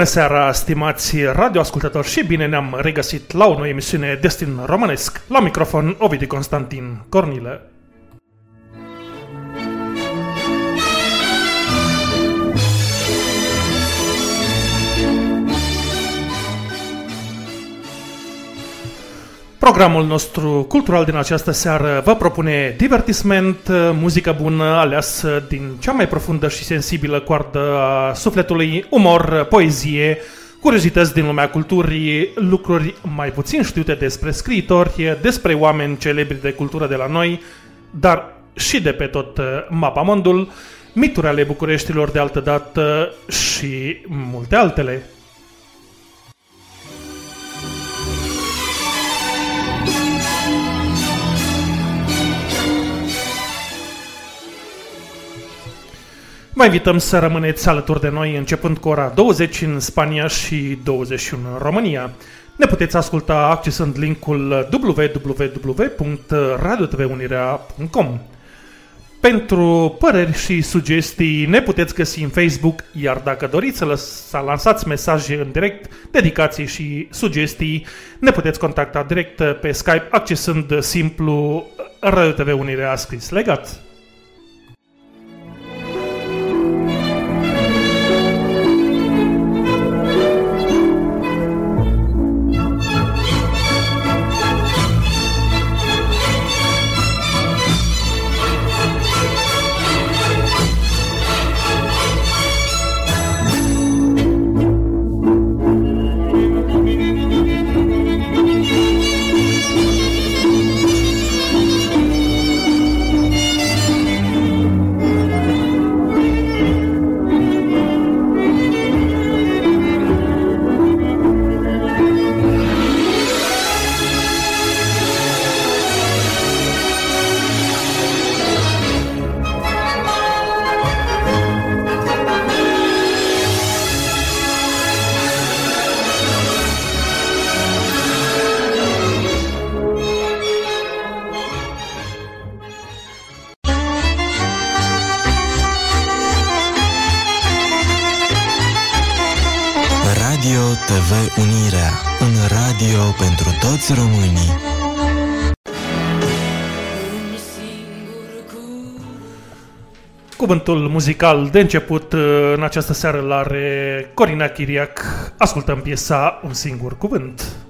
Bună seara, stimați radioascultători și bine ne-am regăsit la o nouă emisiune Destin Românesc. La microfon, Ovidiu Constantin Cornilă. Programul nostru cultural din această seară vă propune divertisment, muzică bună aleasă din cea mai profundă și sensibilă coardă a sufletului, umor, poezie, curiozități din lumea culturii, lucruri mai puțin știute despre scriitori, despre oameni celebri de cultură de la noi, dar și de pe tot mapamondul, mituri ale Bucureștilor de altă dată și multe altele. Vă invităm să rămâneți alături de noi începând cu ora 20 în Spania și 21 în România. Ne puteți asculta accesând linkul www.radiotvunirea.com Pentru păreri și sugestii ne puteți găsi în Facebook, iar dacă doriți să, lăs- să lansați mesaje în direct, dedicații și sugestii, ne puteți contacta direct pe Skype accesând simplu Radio TV Unirea scris legat. Toți românii. Cuvântul muzical de început uh, în această seară îl are Corina Chiriac. Ascultăm piesa Un singur cuvânt.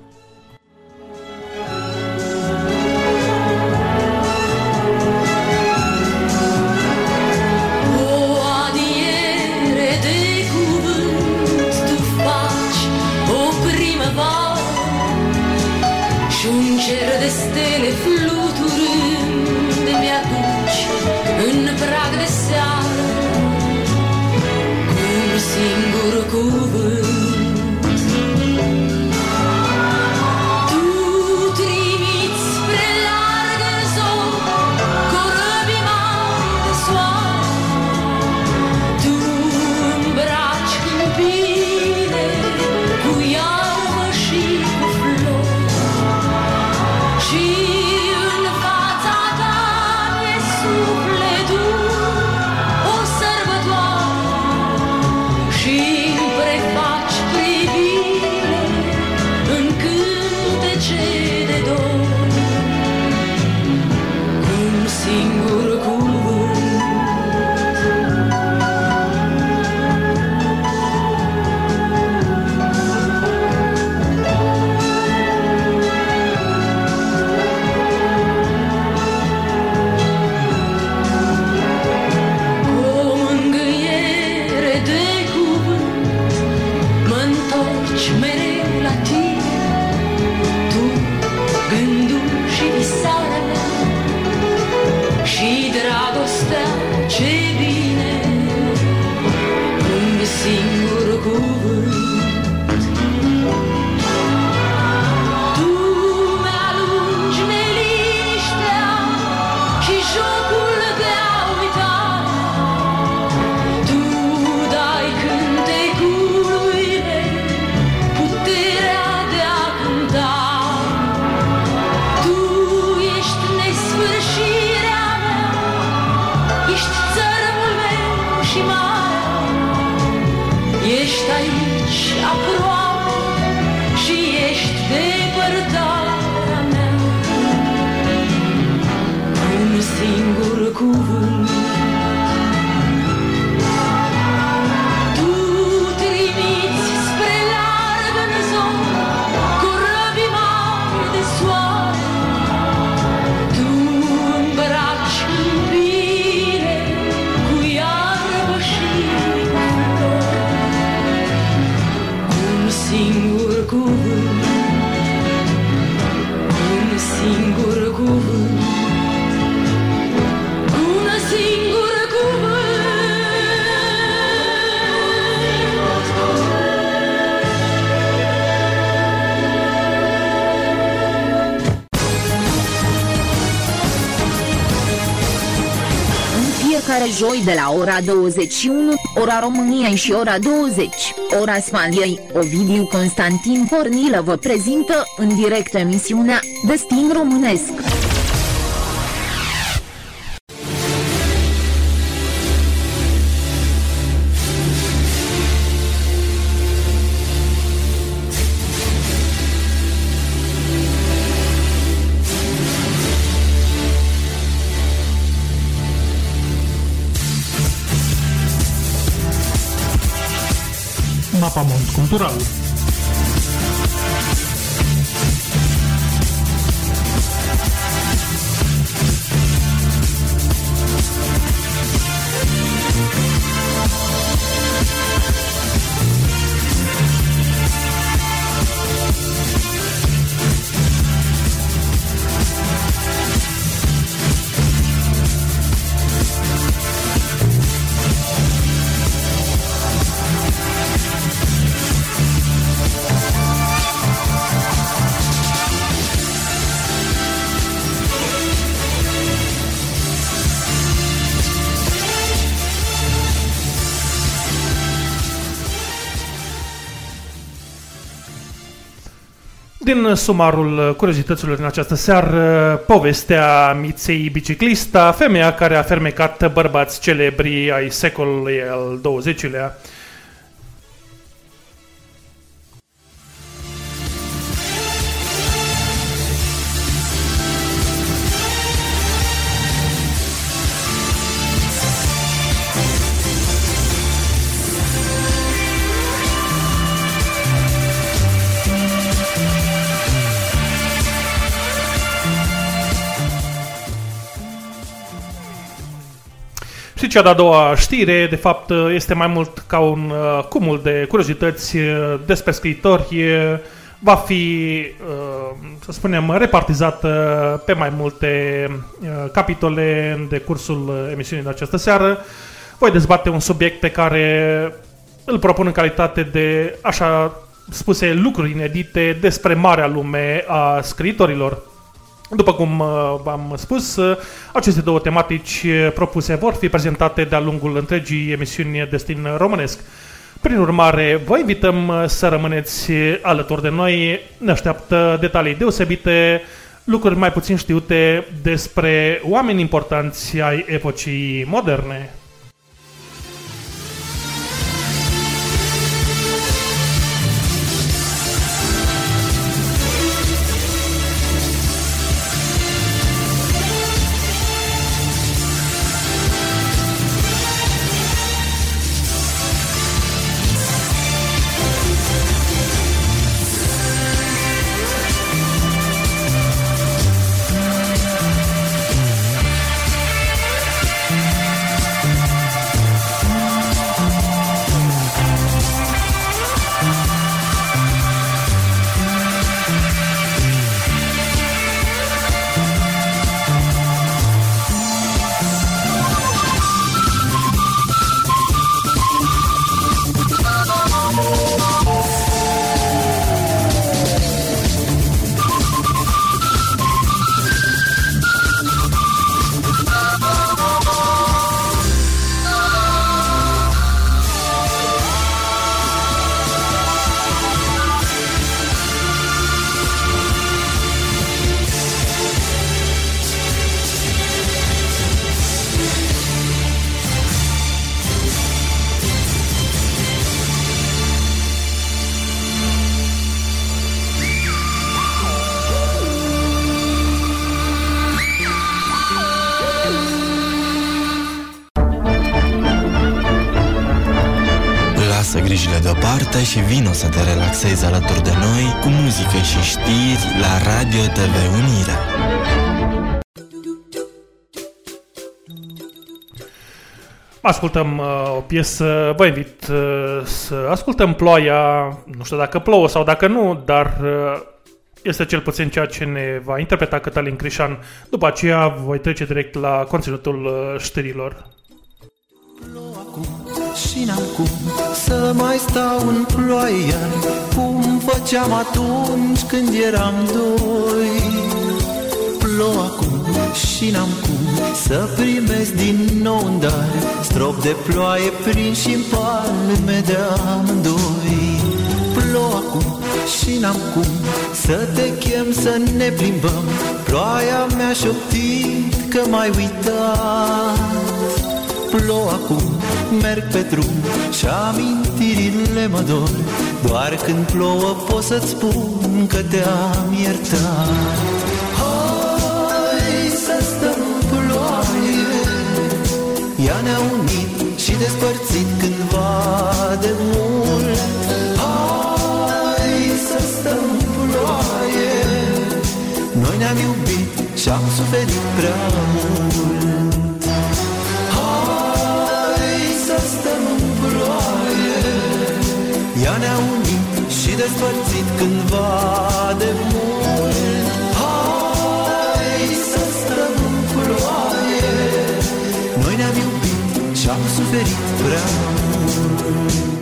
Ora 21, ora României și ora 20, ora Spaniei, Ovidiu Constantin Pornilă vă prezintă în direct emisiunea Destin Românesc. Din sumarul curiozităților din această seară, povestea Miței Biciclista, femeia care a fermecat bărbați celebri ai secolului al XX-lea. Cea de-a doua știre, de fapt, este mai mult ca un uh, cumul de curiozități uh, despre scriitori. Uh, va fi, uh, să spunem, repartizată pe mai multe uh, capitole în decursul emisiunii de această seară. Voi dezbate un subiect pe care îl propun în calitate de, așa spuse, lucruri inedite despre marea lume a scriitorilor. După cum uh, v-am spus, uh, aceste două tematici uh, propuse vor fi prezentate de-a lungul întregii emisiuni Destin Românesc. Prin urmare, vă invităm să rămâneți alături de noi. Ne așteaptă detalii deosebite, lucruri mai puțin știute despre oameni importanți ai epocii moderne. Relaxezi alături de noi cu muzică și știri la Radio TV Unirea. Ascultăm uh, o piesă, vă invit uh, să ascultăm Ploaia, nu știu dacă plouă sau dacă nu, dar uh, este cel puțin ceea ce ne va interpreta Cătălin Crișan. După aceea voi trece direct la conținutul uh, știrilor. Și n-am cum să mai stau în ploaie. Cum făceam atunci când eram doi. Plouă acum și n-am cum Să primesc din nou un dar. Strop de ploaie prin și în palme de amândoi. Plouă acum și n-am cum Să te chem să ne plimbăm. Ploaia mi-a șoptit că m-ai uitat. Plouă acum, merg pe drum și amintirile mă dor. Doar când plouă pot să-ți spun că te-am iertat. Hai să stăm în ploaie Ea ne-a unit și despărțit cândva de mult. Hai să stăm în ploaie Noi ne-am iubit și am suferit prea mult ne-a unit și despărțit cândva de mult. Hai să stăm în ploaie Noi ne-am iubit și am suferit prea mult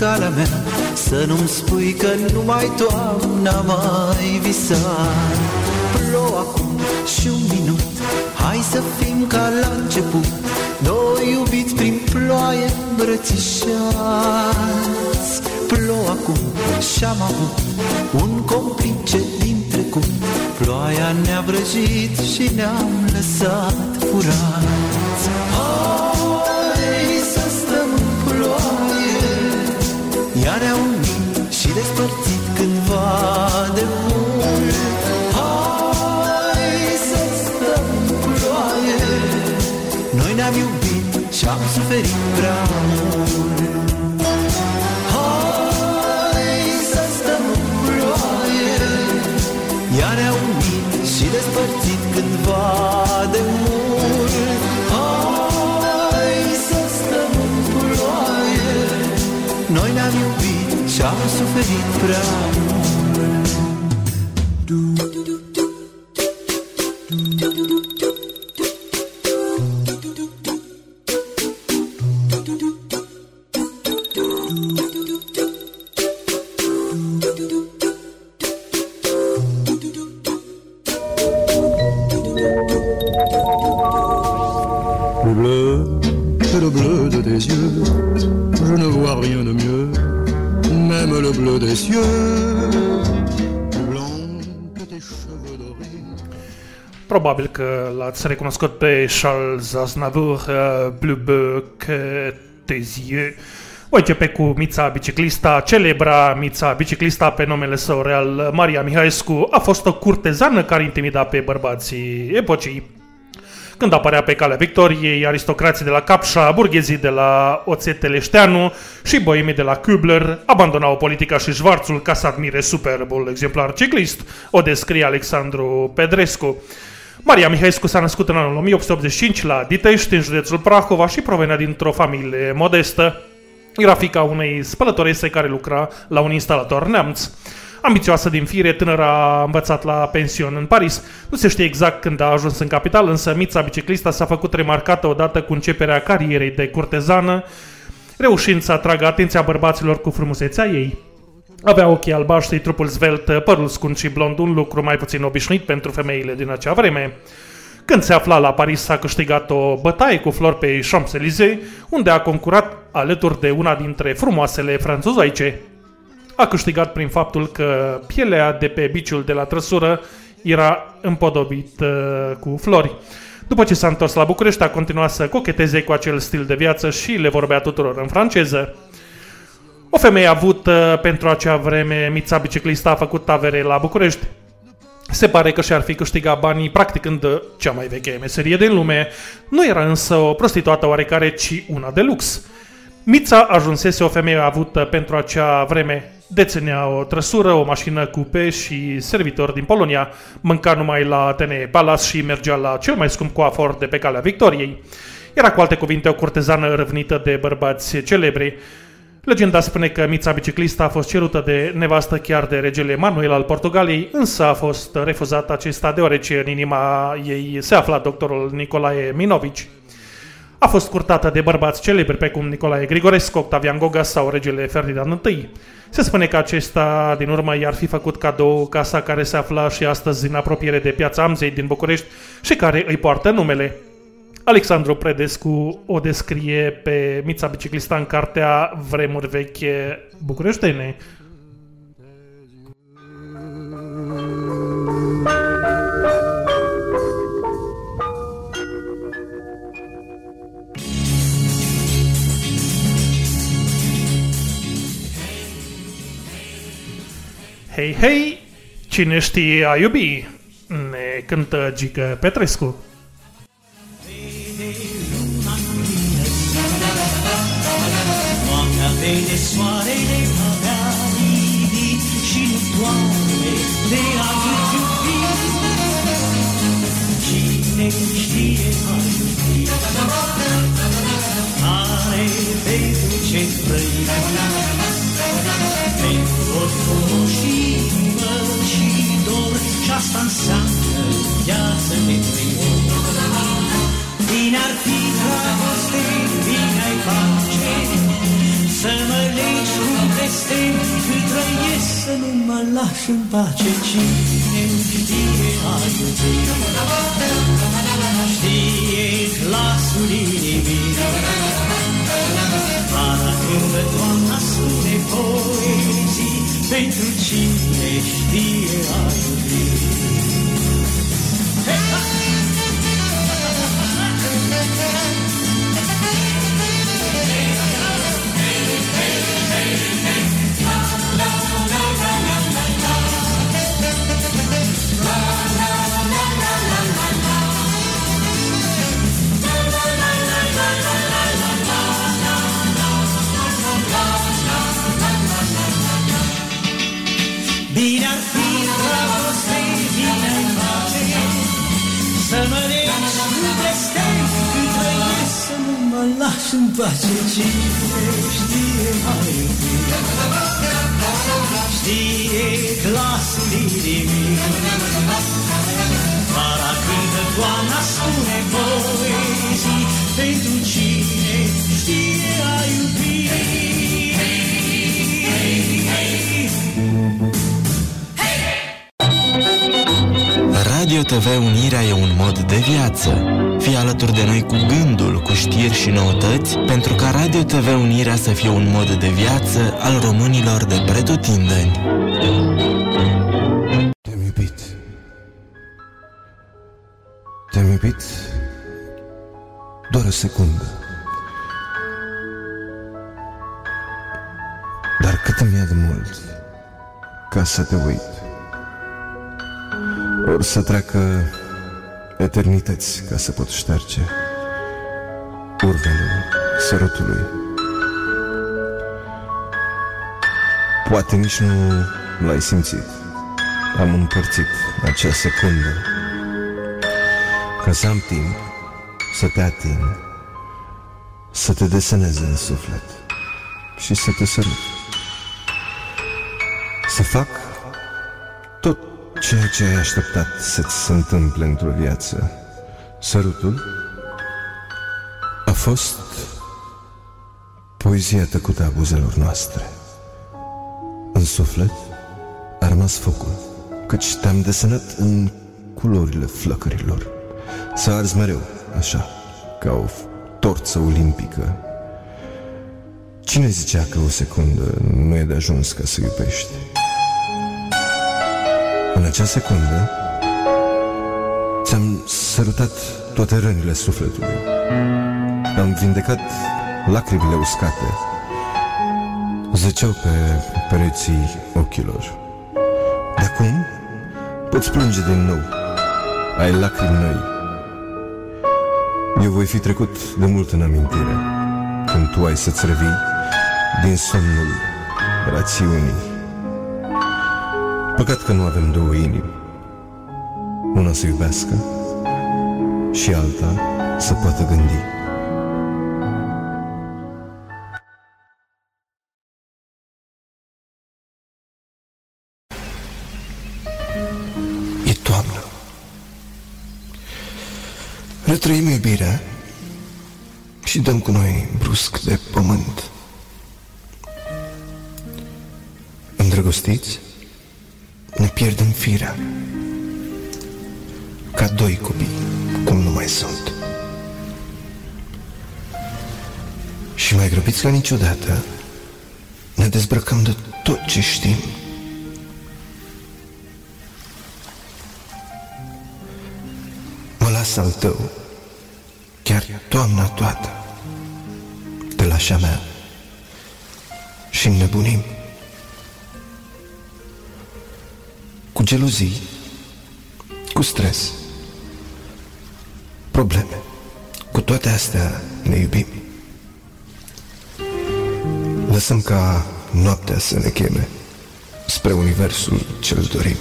calea mea Să nu-mi spui că numai toamna mai visat. Plouă acum și un minut Hai să fim ca la început Doi iubiți prin ploaie îmbrățișați. Plouă acum și-am avut Un complice din trecut Ploaia ne-a vrăjit și ne-am lăsat furați. Hai Ea ne-a unit și despărțit cândva de mult. Hai să stăm în ploaie Noi ne-am iubit și am suferit prea mult. Despărțit cândva de mult și am Probabil că l-ați recunoscut pe Charles Aznavour, uh, Bleu Bec, Tes yeux. Voi începe cu Mița Biciclista, celebra Mița Biciclista pe numele său real, Maria Mihaescu, a fost o curtezană care intimida pe bărbații epocii. Când apărea pe calea victoriei, aristocrații de la Capșa, burghezii de la Oțeteleșteanu și boemii de la Kübler abandonau politica și șvarțul ca să admire superbul exemplar ciclist, o descrie Alexandru Pedrescu. Maria Mihaescu s-a născut în anul 1885 la Ditești, în județul Prahova și provenea dintr-o familie modestă. Era fica unei spălătorese care lucra la un instalator neamț. Ambițioasă din fire, tânăr a învățat la pension în Paris. Nu se știe exact când a ajuns în capital, însă Mița biciclista s-a făcut remarcată odată cu începerea carierei de curtezană, reușind să atragă atenția bărbaților cu frumusețea ei. Avea ochii albaștri, trupul zvelt, părul scund și blond, un lucru mai puțin obișnuit pentru femeile din acea vreme. Când se afla la Paris, a câștigat o bătaie cu flori pe Champs-Élysées, unde a concurat alături de una dintre frumoasele franțuzoice. A câștigat prin faptul că pielea de pe biciul de la trăsură era împodobit uh, cu flori. După ce s-a întors la București, a continuat să cocheteze cu acel stil de viață și le vorbea tuturor în franceză. O femeie a avut uh, pentru acea vreme, Mița biciclista a făcut tavere la București. Se pare că și-ar fi câștigat banii practicând uh, cea mai veche meserie din lume. Nu era însă o prostituată oarecare, ci una de lux. Mița ajunsese o femeie avută pentru acea vreme deținea o trăsură, o mașină cupe și servitor din Polonia, mânca numai la Atene Palace și mergea la cel mai scump coafor de pe calea Victoriei. Era cu alte cuvinte o curtezană răvnită de bărbați celebri. Legenda spune că Mița biciclista a fost cerută de nevastă chiar de regele Manuel al Portugaliei, însă a fost refuzat acesta deoarece în inima ei se afla doctorul Nicolae Minovici. A fost curtată de bărbați celebri precum Nicolae Grigorescu, Octavian Goga sau regele Ferdinand I. Se spune că acesta din urmă i-ar fi făcut cadou casa care se afla și astăzi în apropiere de piața Amzei din București și care îi poartă numele. Alexandru Predescu o descrie pe Mița Biciclista în cartea Vremuri veche bucureștene. Hei, hei, cine știe a iubi? Ne cântă Gică Petrescu. Noaptea vede soarele avea livit și nu doare de a iubi. Cine știe a iubi, are pentru ce trăi. Pentru oricum și mă și dor și asta înseamnă viață de triumf. Bine ar fi dragoste, bine ai face Să mă legi cu blestem cât trăiesc Să nu mă lași în pace. Cine știe a iubi Știe glasul inimii. Vara când toamna spune poezii Pentru cine știe a iubi mă lași în pace Cine știe a iubi Știe glasul inimii Vara cântă toamna spune poezii Pentru cine știe TV Unirea e un mod de viață. Fii alături de noi cu gândul, cu știri și noutăți, pentru ca Radio TV Unirea să fie un mod de viață al românilor de pretutindeni. Te-am iubit. Te-am iubit doar o secundă. Dar cât îmi ia de mult ca să te uit. Or să treacă eternități ca să pot șterge urmele sărutului. Poate nici nu l-ai simțit. Am împărțit acea secundă ca să am timp să te ating, să te desenez în suflet și să te sărut. Să fac tot ceea ce ai așteptat să-ți se întâmple într-o viață. Sărutul a fost poezia tăcută a buzelor noastre. În suflet a rămas focul, căci te-am desenat în culorile flăcărilor. Să arzi mereu, așa, ca o torță olimpică. Cine zicea că o secundă nu e de ajuns ca să iubești? În acea secundă ți-am sărutat toate rănile sufletului. Am vindecat lacrimile uscate. Zăceau pe pereții ochilor. De acum poți plânge din nou. Ai lacrimi noi. Eu voi fi trecut de mult în amintire când tu ai să-ți revii din somnul rațiunii Păcat că nu avem două inimi. Una să iubească și alta să poată gândi. E toamnă. Retrăim iubirea și dăm cu noi brusc de pământ. Îndrăgostiți, ne pierdem firea. Ca doi copii, cum nu mai sunt. Și mai grăbiți ca niciodată, ne dezbrăcăm de tot ce știm. Mă las al tău, chiar toamna toată, de la șa mea și nebunim. Cu geluzii, cu stres, probleme. Cu toate astea ne iubim. Lăsăm ca noaptea să ne cheme spre universul ce-l dorim.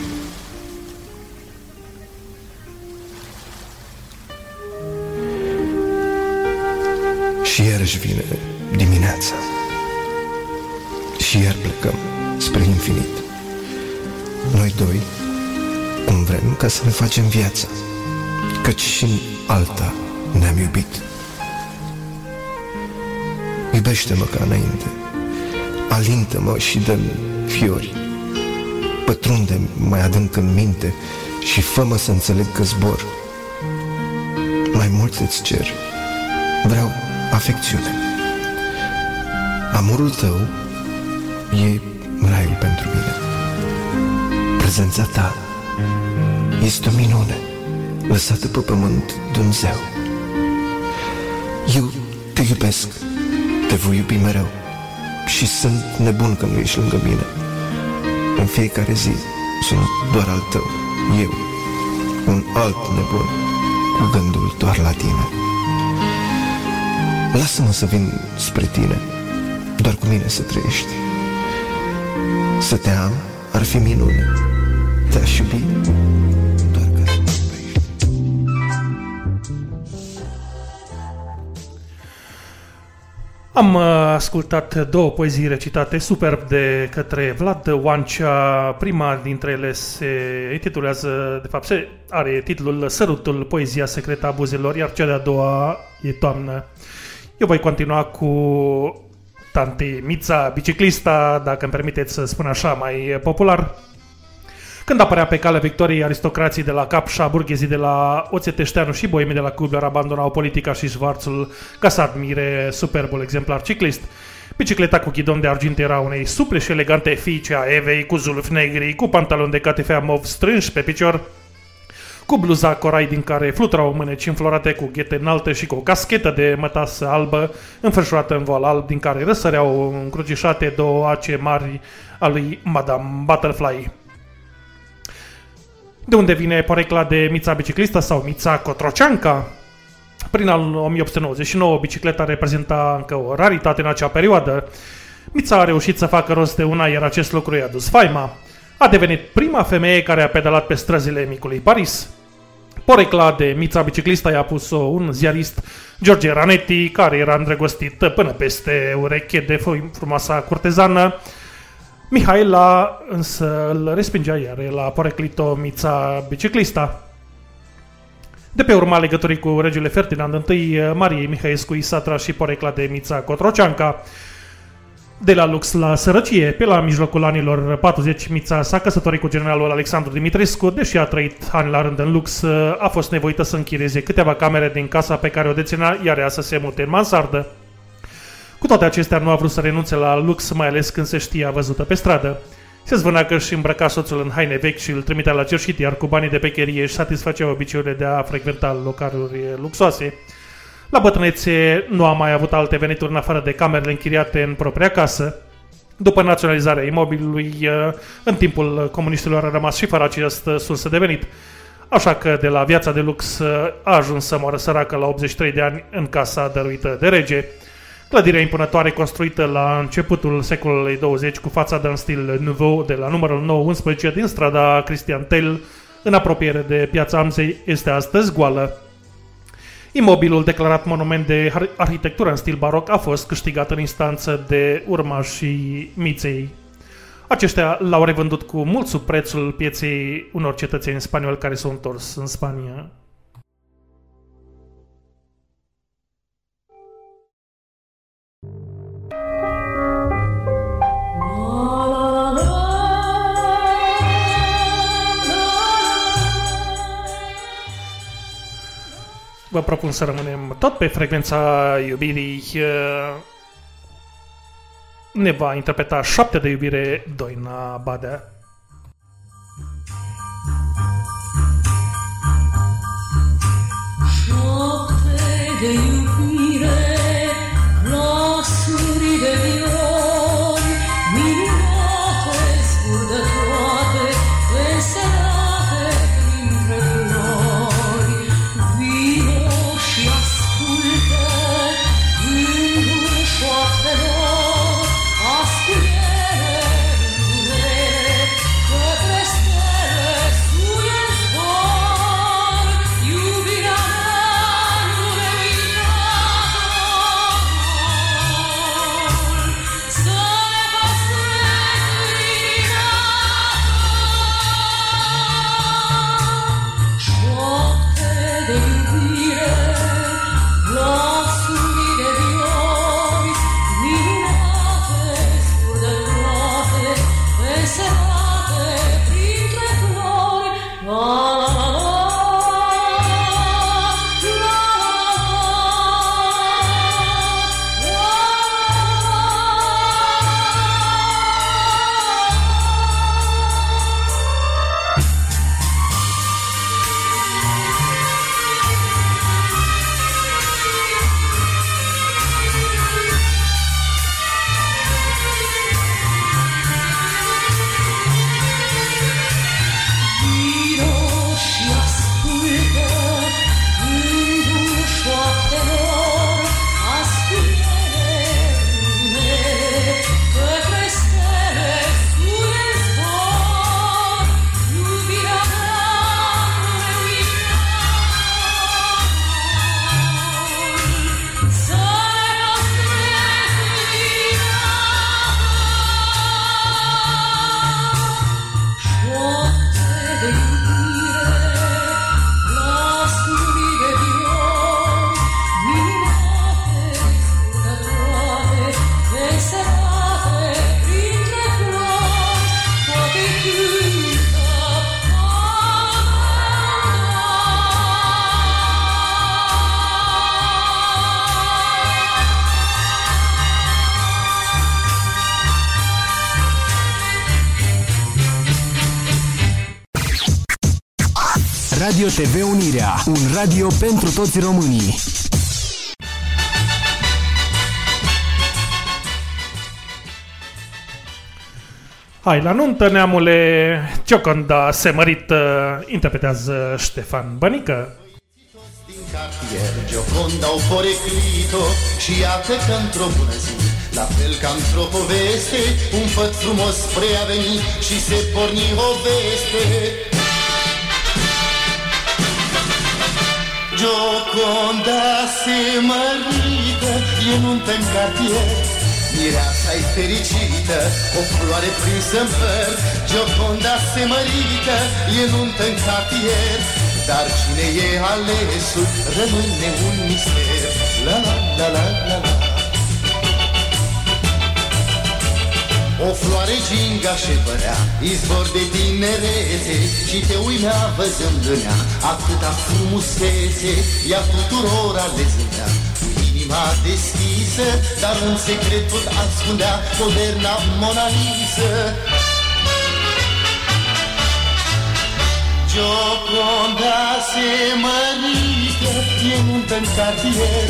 Și iarăși vine dimineața. Și iar plecăm spre infinit. Noi doi, cum vrem ca să ne facem viața, căci și în alta ne-am iubit. Iubește-mă ca înainte, alintă-mă și dă fiori, pătrunde mai adânc în minte și fă-mă să înțeleg că zbor. Mai mult îți cer, vreau afecțiune. Amorul tău e raiul pentru mine. Prezența ta este o minune lăsată pe pământ de un zeu. Eu te iubesc, te voi iubi mereu și sunt nebun că nu ești lângă mine. În fiecare zi sunt doar al tău, eu, un alt nebun, cu gândul doar la tine. Lasă-mă să vin spre tine, doar cu mine să trăiești. Să te am ar fi minune, te-aș iubi doar ca să mă iubești. Am uh, ascultat două poezii recitate superb de către Vlad Oancea. Prima dintre ele se intitulează, de fapt, se are titlul Sărutul, poezia secretă a buzelor, iar cea de-a doua e Toamnă. Eu voi continua cu Tanti Mița, biciclista, dacă îmi permiteți să spun așa, mai popular. Când apărea pe calea victoriei, aristocrații de la Capșa, burghezii de la Oțeteșteanu și boemii de la Kubler abandonau politica și șvarțul ca să admire superbul exemplar ciclist. Bicicleta cu ghidon de argint era unei supre și elegante fiice a Evei, cu zulfi negri, cu pantaloni de catifea mov strânși pe picior, cu bluza corai din care fluturau mâneci înflorate cu ghete înalte și cu o caschetă de mătasă albă înfășurată în vol alb din care răsăreau încrucișate două ace mari a lui Madame Butterfly. De unde vine porecla de Mița Biciclistă sau Mița Cotroceanca? Prin anul 1899, bicicleta reprezenta încă o raritate în acea perioadă. Mița a reușit să facă rost de una, iar acest lucru i-a dus faima. A devenit prima femeie care a pedalat pe străzile micului Paris. Porecla de Mița Biciclista i-a pus-o un ziarist, George Ranetti, care era îndrăgostit până peste ureche de frumoasa curtezană. Mihaela însă îl respingea iar el a poreclit-o Mița Biciclista. De pe urma legăturii cu regele Ferdinand I, Mariei Mihaescu i s-a tras și porecla de Mița Cotroceanca. De la lux la sărăcie, pe la mijlocul anilor 40, Mița s-a căsătorit cu generalul Alexandru Dimitrescu, deși a trăit ani la rând în lux, a fost nevoită să închirieze câteva camere din casa pe care o deținea, iar ea să se mute în mansardă. Cu toate acestea, nu a vrut să renunțe la lux, mai ales când se știa văzută pe stradă. Se zvâna că își îmbrăca soțul în haine vechi și îl trimitea la cerșit, iar cu banii de pe cherie își satisfăcea obiceiurile de a frecventa localuri luxoase. La bătrânețe nu a mai avut alte venituri în afară de camerele închiriate în propria casă. După naționalizarea imobilului, în timpul comuniștilor a rămas și fără această sursă de venit. Așa că de la viața de lux a ajuns să moară săracă la 83 de ani în casa dăruită de rege. Clădirea impunătoare construită la începutul secolului 20 cu fațadă în stil nouveau de la numărul 911 din strada Cristian Tel, în apropiere de piața Amzei, este astăzi goală. Imobilul declarat monument de ar- arhitectură în stil baroc a fost câștigat în instanță de urmașii Miței. Aceștia l-au revândut cu mult sub prețul pieței unor cetățeni spanioli care s-au întors în Spania. Vă propun să rămânem tot pe frecvența iubirii. Ne va interpreta șapte de iubire Doina Badea. Noapte de iubire, glasuri de viol, TV Unirea, un radio pentru toți românii. Hai la nuntă, neamule, Cioconda se mărit, interpretează Ștefan Bănică. din cartier Gioconda au poreclit-o Și iată că într-o bună zi La fel ca într-o poveste Un făt frumos spre a veni Și se porni o veste Gioconda se mărită E nuntă în cartier. Mireasa-i fericită O floare prinsă în păr. Gioconda se mărită E nuntă în cartier. Dar cine e alesul Rămâne un mister. La la la la la la O floare gingașe părea, izvor de tinerețe Și te uimea văzând în ea atâta frumusețe Ea tuturora le zâmbea cu inima deschisă Dar în secret tot ascundea moderna Mona Lisa. Gioconda se mărită, e nuntă în cartier.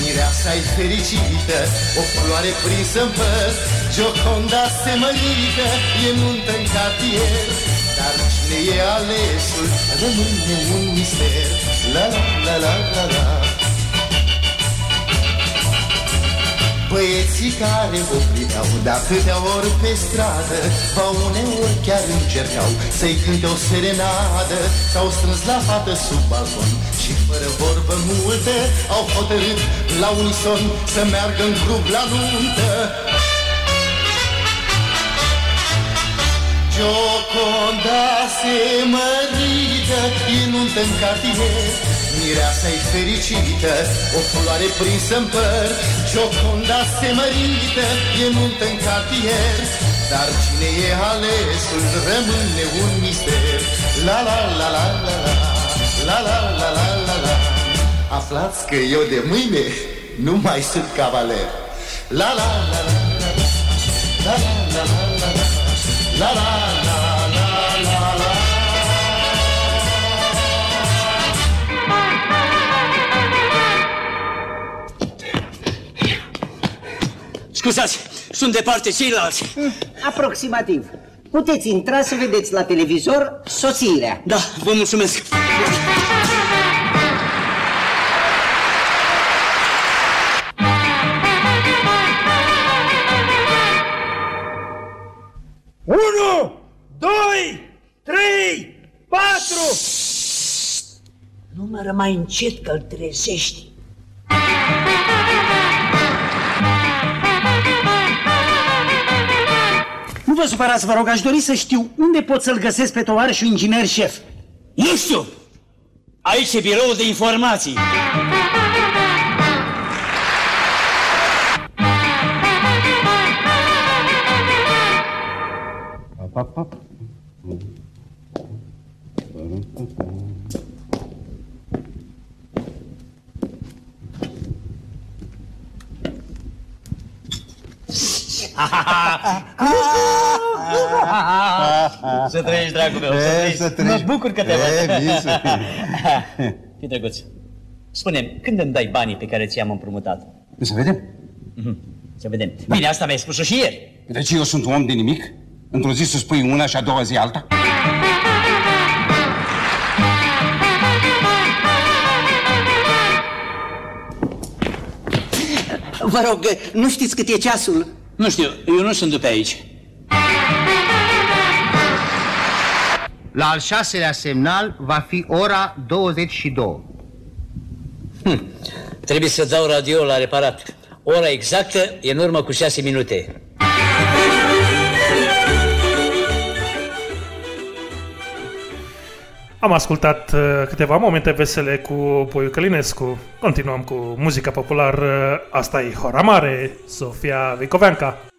Mireasa-i fericită, o floare prinsă în păr Gioconda se mărită, e nuntă în cartier Dar cine e alesul, rămâne un mister. La la la la la la. Băieții care o priveau de atâtea ori pe stradă Ba uneori chiar încercau să-i cânte o serenadă. S-au strâns la fată sub balcon Și fără vorbă multă Au hotărât la unison Să meargă în grup la nuntă Gioconda se mărită E nuntă în cartier Mireasa-i fericită O floare prinsă în păr Gioconda se mărită E nuntă în cartier Dar cine e alesul Rămâne un mister La la la la la la La la la la la la Aflați că eu de mâine Nu mai sunt cavaler La la la la la la La la la la la La la la la Scuzați, sunt departe ceilalți. Aproximativ. Puteți intra să vedeți la televizor sosirea. Da, vă mulțumesc. Unu, doi, trei, patru! Numără mai încet că îl trezești. Vă supărați, vă rog, aș dori să știu unde pot să-l găsesc pe tovarășul inginer șef. Nu știu. Aici e biroul de informații. Să trăiești, dragul meu, să E, trăiești. să trăiești. Mă bucur că te E, văd. visul. Fii drăguț. spune când îmi dai banii pe care ți-am împrumutat? Să vedem. Mhm. Să vedem. Bine, asta mi-ai spus-o și ieri. Deci eu sunt un om de nimic? Într-o zi să spui una și a doua zi alta? Vă rog, nu știți cât e ceasul? Nu știu, eu nu sunt după aici. La al șaselea semnal va fi ora 22. Hm. Trebuie să dau radio la reparat. Ora exactă e în urmă cu șase minute. Am ascultat uh, câteva momente vesele cu Puiu Călinescu. Continuăm cu muzica populară. Asta e Hora Mare, Sofia Vicoveanca.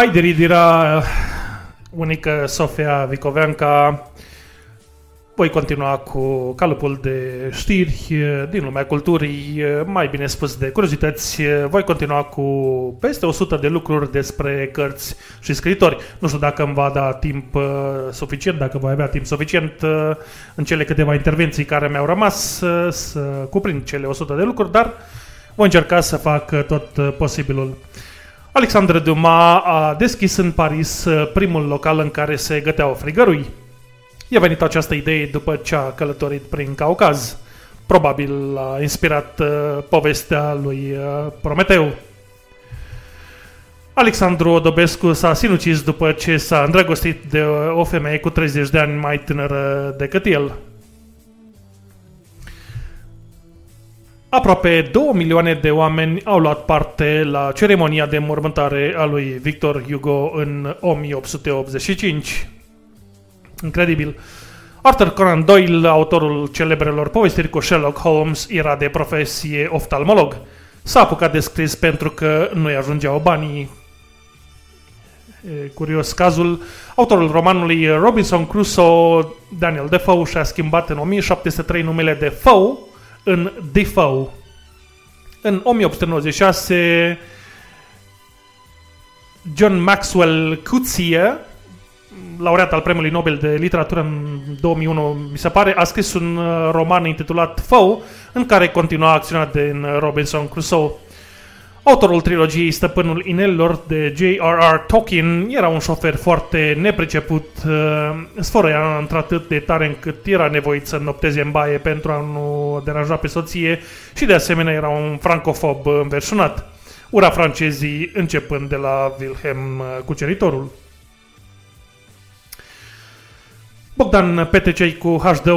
Haide Ridira, unica Sofia Vicoveanca. Voi continua cu calupul de știri din lumea culturii, mai bine spus de curiozități. Voi continua cu peste 100 de lucruri despre cărți și scriitori. Nu știu dacă îmi va da timp uh, suficient, dacă voi avea timp suficient uh, în cele câteva intervenții care mi-au rămas uh, să cuprind cele 100 de lucruri, dar voi încerca să fac uh, tot uh, posibilul. Alexandre Dumas a deschis în Paris uh, primul local în care se găteau frigărui. I-a venit această idee după ce a călătorit prin Caucaz. Probabil a inspirat uh, povestea lui uh, Prometeu. Alexandru Odobescu s-a sinucis după ce s-a îndrăgostit de o femeie cu 30 de ani mai tânără decât el. Aproape 2 milioane de oameni au luat parte la ceremonia de mormântare a lui Victor Hugo în 1885. Incredibil. Arthur Conan Doyle, autorul celebrelor povestiri cu Sherlock Holmes, era de profesie oftalmolog. S-a apucat de scris pentru că nu-i ajungeau banii. E curios cazul. Autorul romanului Robinson Crusoe, Daniel Defoe, și-a schimbat în 1703 numele de Foe în Defoe. În 1896, John Maxwell Coetzee, laureat al Premiului Nobel de Literatură în 2001, mi se pare, a scris un uh, roman intitulat Foe, în care continua acțiunea din Robinson Crusoe. Autorul trilogiei Stăpânul Inelilor de J.R.R. Tolkien era un șofer foarte nepriceput, uh, sfărăia într-atât de tare încât era nevoit să nopteze în baie pentru a nu deranja pe soție și de asemenea era un francofob înverșunat. Ura francezii începând de la Wilhelm uh, Cuceritorul. Bogdan Petecei cu HD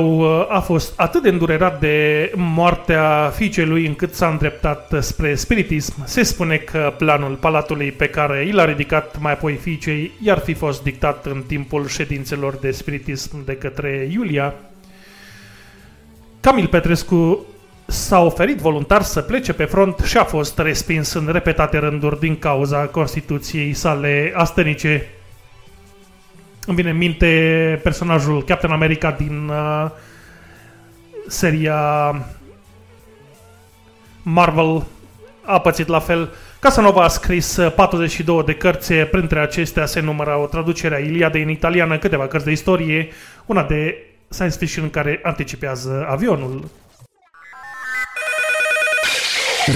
a fost atât de îndurerat de moartea fiicei lui încât s-a îndreptat spre spiritism. Se spune că planul palatului pe care i l-a ridicat mai apoi fiicei i-ar fi fost dictat în timpul ședințelor de spiritism de către Iulia. Camil Petrescu s-a oferit voluntar să plece pe front și a fost respins în repetate rânduri din cauza Constituției sale astănice. Îmi vine în minte personajul Captain America din uh, seria Marvel a pățit la fel. Casanova a scris uh, 42 de cărți, printre acestea se numără o traducere a Iliadei în italiană, câteva cărți de istorie, una de science fiction care anticipează avionul.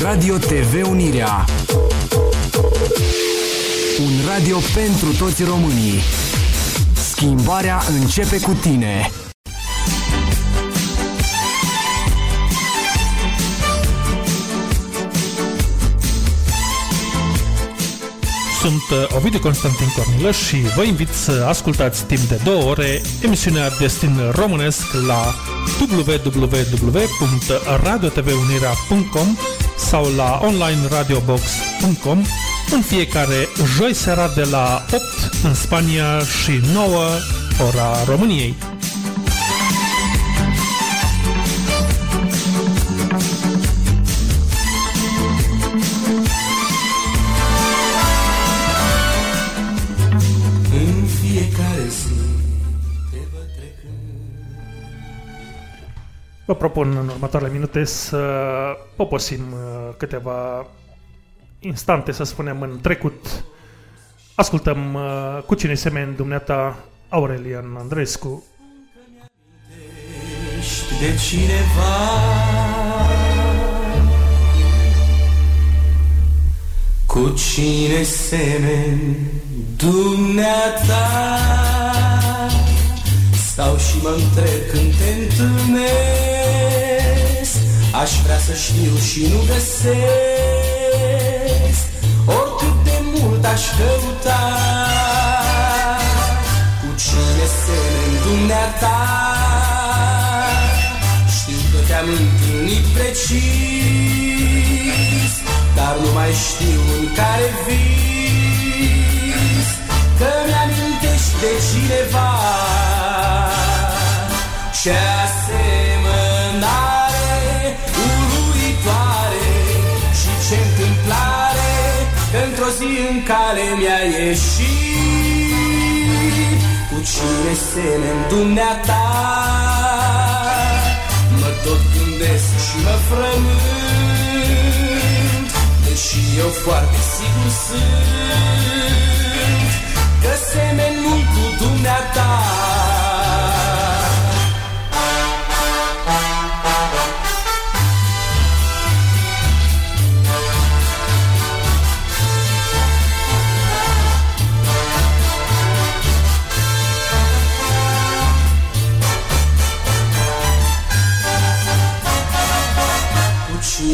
Radio TV Unirea Un radio pentru toți românii Schimbarea începe cu tine. Sunt uh, Ovidiu Constantin Cornilăș și vă invit să ascultați timp de două ore emisiunea Destin Românesc la www.radiotvunirea.com sau la onlineradiobox.com în fiecare joi seara de la 8 în Spania și 9 ora României. În fiecare zi te văd trecând Vă propun în următoarele minute să poposim uh, câteva instante, să spunem, în trecut. Ascultăm uh, cu cine semeni dumneata Aurelian Andrescu. Ești de cineva Cu cine semeni dumneata Stau și mă întreb când te întâlnesc Aș vrea să știu și nu găsesc aș căuta. Cu cine semeni dumneata? Știu că te-am întâlnit precis Dar nu mai știu în care vis. Că mi-amintești de cineva Ce asemănare într-o într-o zi în cale mi-a ieșit Cu cine semeni dumneata. Mă tot gândesc și mă frământ Deși eu foarte sigur sunt Că semeni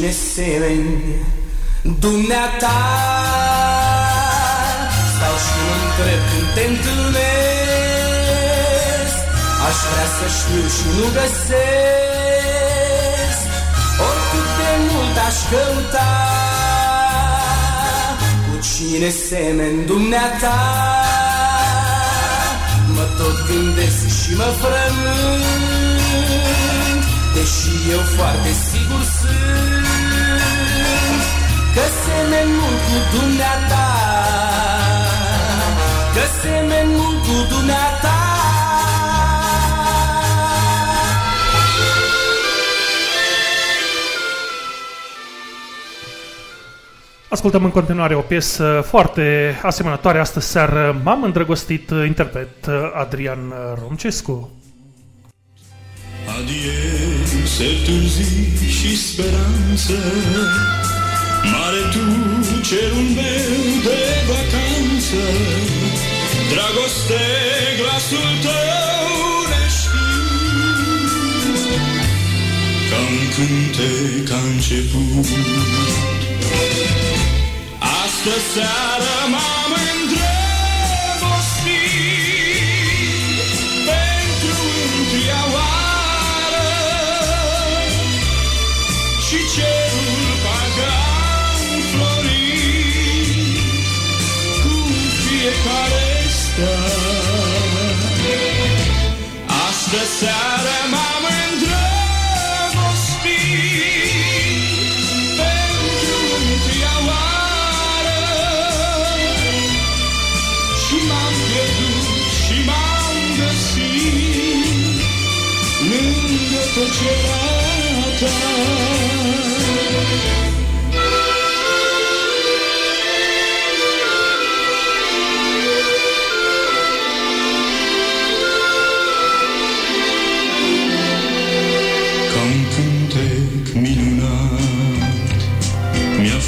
cine semeni dumneata. Stau și mă întreb când te întâlnesc. Aș vrea să știu și nu găsesc. Oricât de mult aș căuta Cu cine semeni dumneata. Mă tot gândesc și mă frământ Deși eu foarte sigur sunt Că semeni mult cu dumneata Că semeni mult cu dumneata Ascultăm în continuare o piesă foarte asemănătoare astă seară. M-am îndrăgostit interpret Adrian Romcescu. Adie, se târzii și speranță Mare tu, cerul meu de vacanță Dragoste, glasul tău neștiut Ca un cântec a început. Astă seară m-am Astă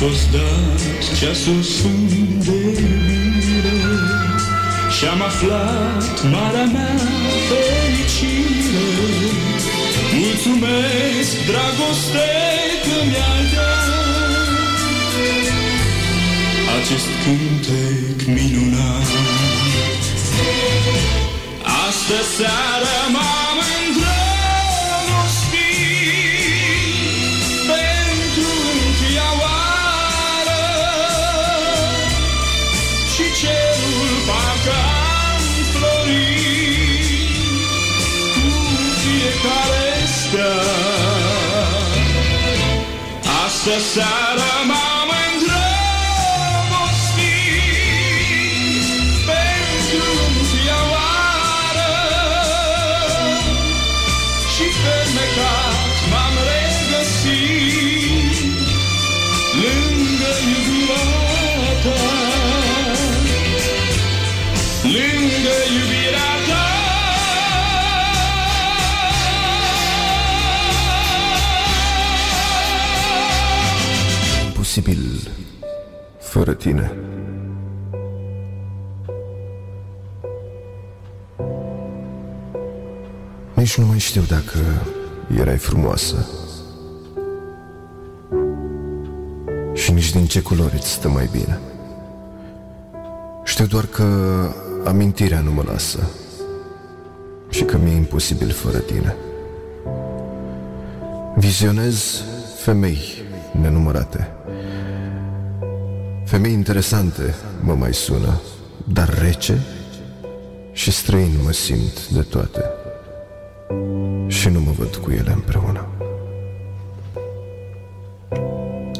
fost dat ceasul sfânt de iubire Și-am aflat marea mea fericire. Mulțumesc, dragoste, că mi-ai dat Acest cântec minunat. Astă seară m-am Astă fără tine. Nici nu mai știu dacă erai frumoasă. Și nici din ce culori îți stă mai bine. Știu doar că amintirea nu mă lasă Și că mi-e imposibil fără tine. Vizionez femei nenumărate Femei interesante mă mai sună Dar rece și străin mă simt de toate Și nu mă văd cu ele împreună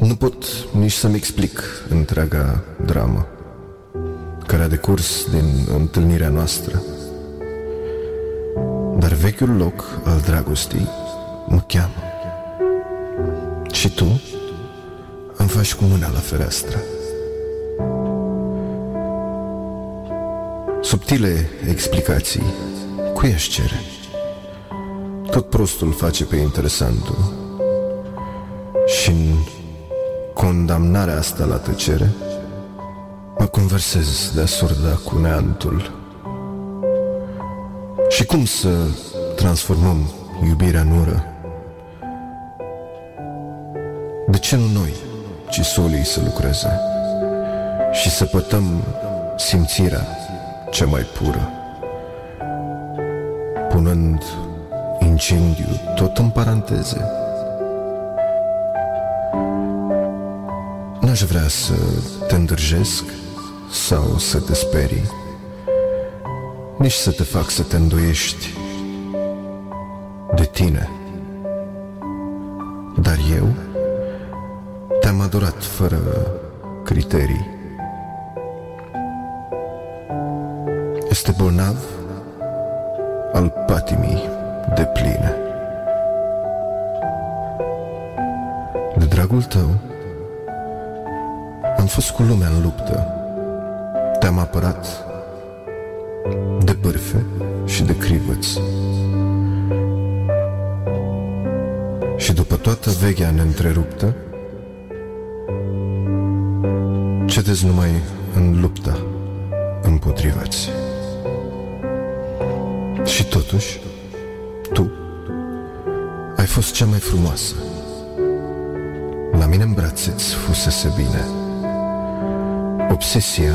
Nu pot nici să-mi explic întreaga dramă care a decurs din întâlnirea noastră. Dar vechiul loc al dragostii mă cheamă. Și tu îmi faci cu mâna la fereastră. Subtile explicații, cui aș cere? Tot prostul face pe interesantul. Și în condamnarea asta la tăcere, mă conversez de surda cu neantul. Și cum să transformăm iubirea în ură? De ce nu noi, ci solii să lucreze și să pătăm simțirea cea mai pură, punând incendiu tot în paranteze? N-aș vrea să te îndrăjesc sau să te sperii, nici să te fac să te îndoiești de tine. Dar eu te-am adorat fără criterii. Este bolnav al patimii de pline. De dragul tău, am fost cu lumea în luptă. Te-am apărat de bârfe și de crivăți. Și după toată vechea neîntreruptă, cedeți numai în lupta împotrivați. Și totuși, tu ai fost cea mai frumoasă. La mine în brațeț îți fusese bine. Obsesia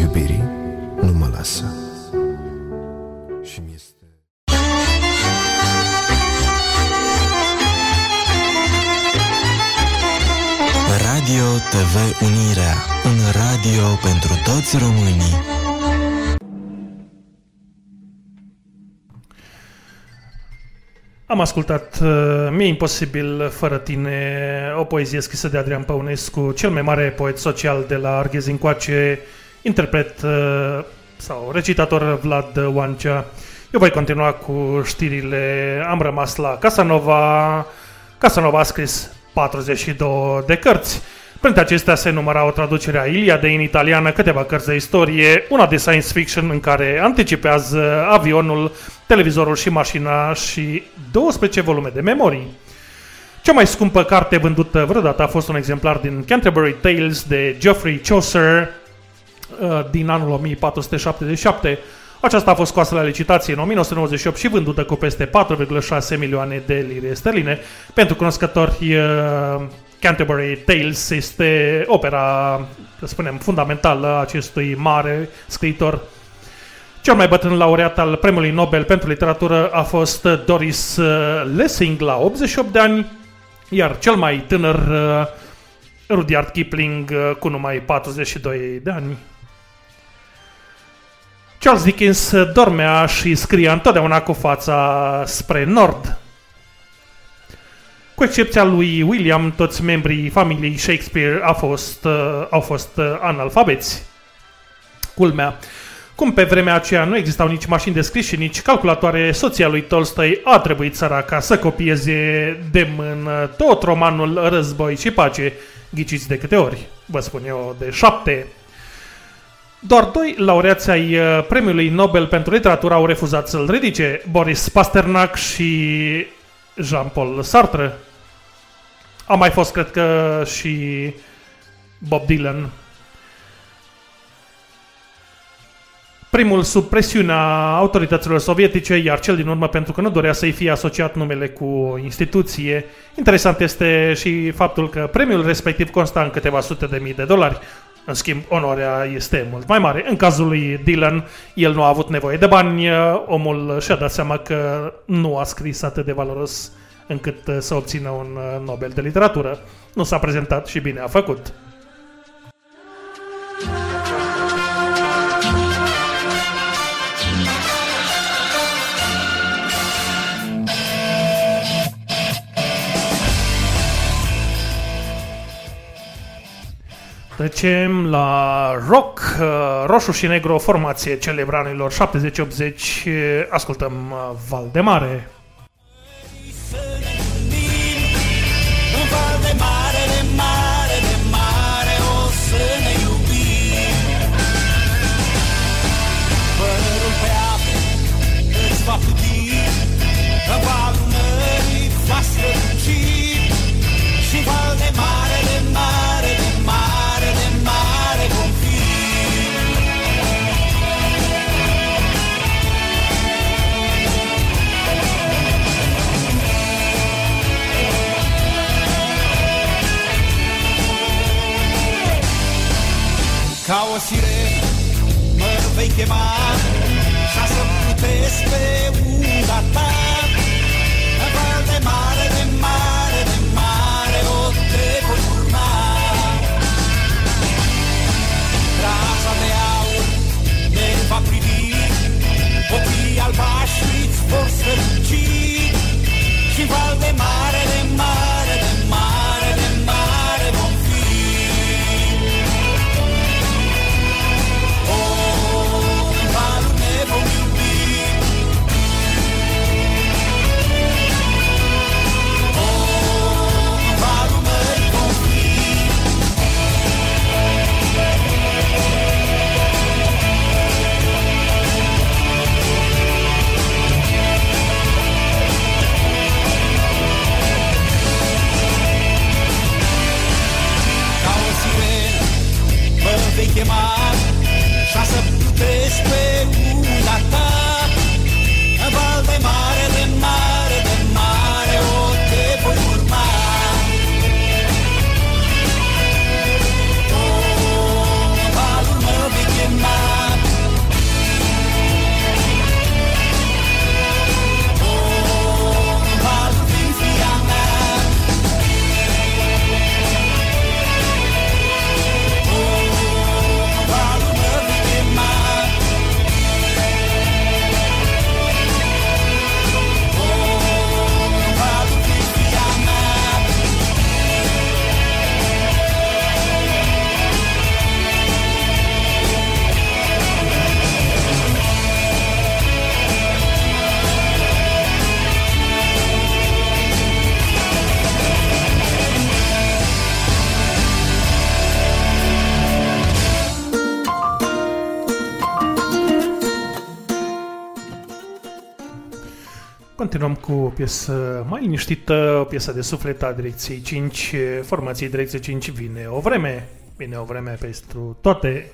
iubirii nu mă lasă. Radio TV Unirea, un radio pentru toți românii. Am ascultat uh, Mi-e imposibil fără tine, o poezie scrisă de Adrian Păunescu, cel mai mare poet social de la Arghezi încoace, interpret uh, sau recitator Vlad Oancea. Eu voi continua cu știrile. Am rămas la Casanova. Casanova a scris 42 de cărți. Printre acestea se număra o traducere a Iliade în italiană, câteva cărți de istorie, una de science fiction în care anticipează avionul, televizorul și mașina și 12 volume de memorii. Cea mai scumpă carte vândută vreodată a fost un exemplar din Canterbury Tales de Geoffrey Chaucer uh, din anul 1477. Aceasta a fost scoasă la licitație în 1998 și vândută cu peste 4,6 milioane de lire sterline. Pentru cunoscători, uh, Canterbury Tales este opera, să spunem, fundamentală a acestui mare scriitor. Cel mai bătrân laureat al Premiului Nobel pentru literatură a fost Doris uh, Lessing la 88 de ani, iar cel mai tânăr uh, Rudyard Kipling uh, cu numai 42 de ani. Charles Dickens dormea și scria întotdeauna cu fața spre nord. Cu excepția lui William, toți membrii familiei Shakespeare au fost, uh, au fost uh, analfabeți. Culmea. Cum pe vremea aceea nu existau nici mașini de scris și nici calculatoare, soția lui Tolstoi a trebuit săraca să copieze de mână tot romanul Război și Pace, ghiciți de câte ori, vă spun eu, de șapte. Doar doi laureați ai uh, Premiului Nobel pentru Literatură au refuzat să-l ridice, Boris Pasternak și Jean-Paul Sartre. A mai fost, cred că, și Bob Dylan. Primul sub presiunea autorităților sovietice, iar cel din urmă pentru că nu dorea să-i fie asociat numele cu o instituție. Interesant este și faptul că premiul respectiv consta în câteva sute de mii de dolari. În schimb, onoarea este mult mai mare. În cazul lui Dylan, el nu a avut nevoie de bani, omul și-a dat seama că nu a scris atât de valoros încât să obțină un Nobel de literatură. Nu s-a prezentat și bine a făcut. Trecem la rock, uh, roșu și negru, o formație celebranilor 70-80. Uh, ascultăm uh, Valdemare. que más. Ja to pespe. Continuăm cu o piesă mai liniștită, piesa de suflet a direcției 5, formației direcție 5 vine o vreme, vine o vreme pentru toate.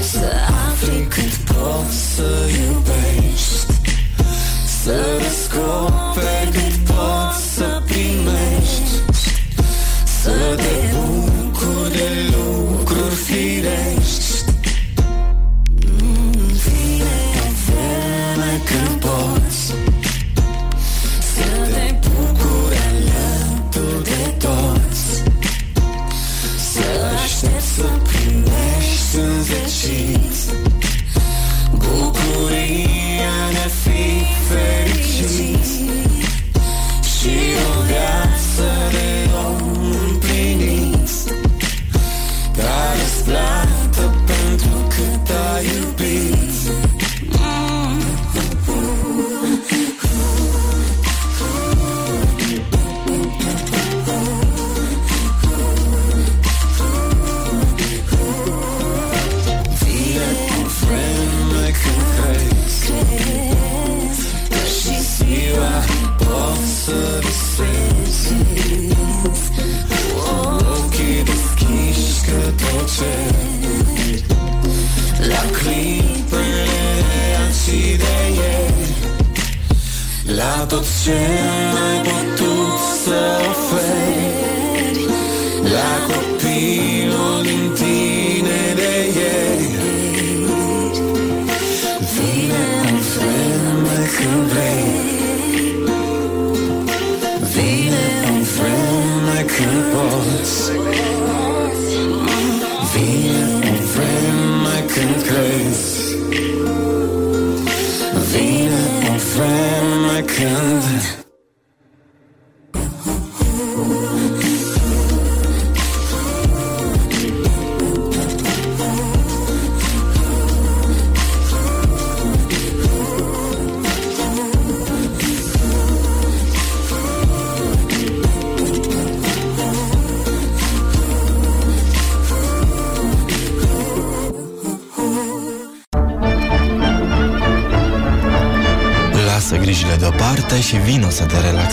Să afli cât poți să iubești Să descoperi cât poți să primești Să devii